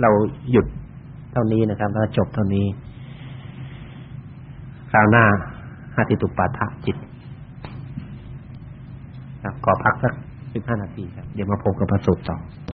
เราหยุดเท่านี้นะครับแล้วจบเท่านี้ ราวหน้าห้าติตุปาทะจิตครับขอพักสักสิบห้านาทีครับ เดี๋ยวมาพบกับพระสูตรต่อ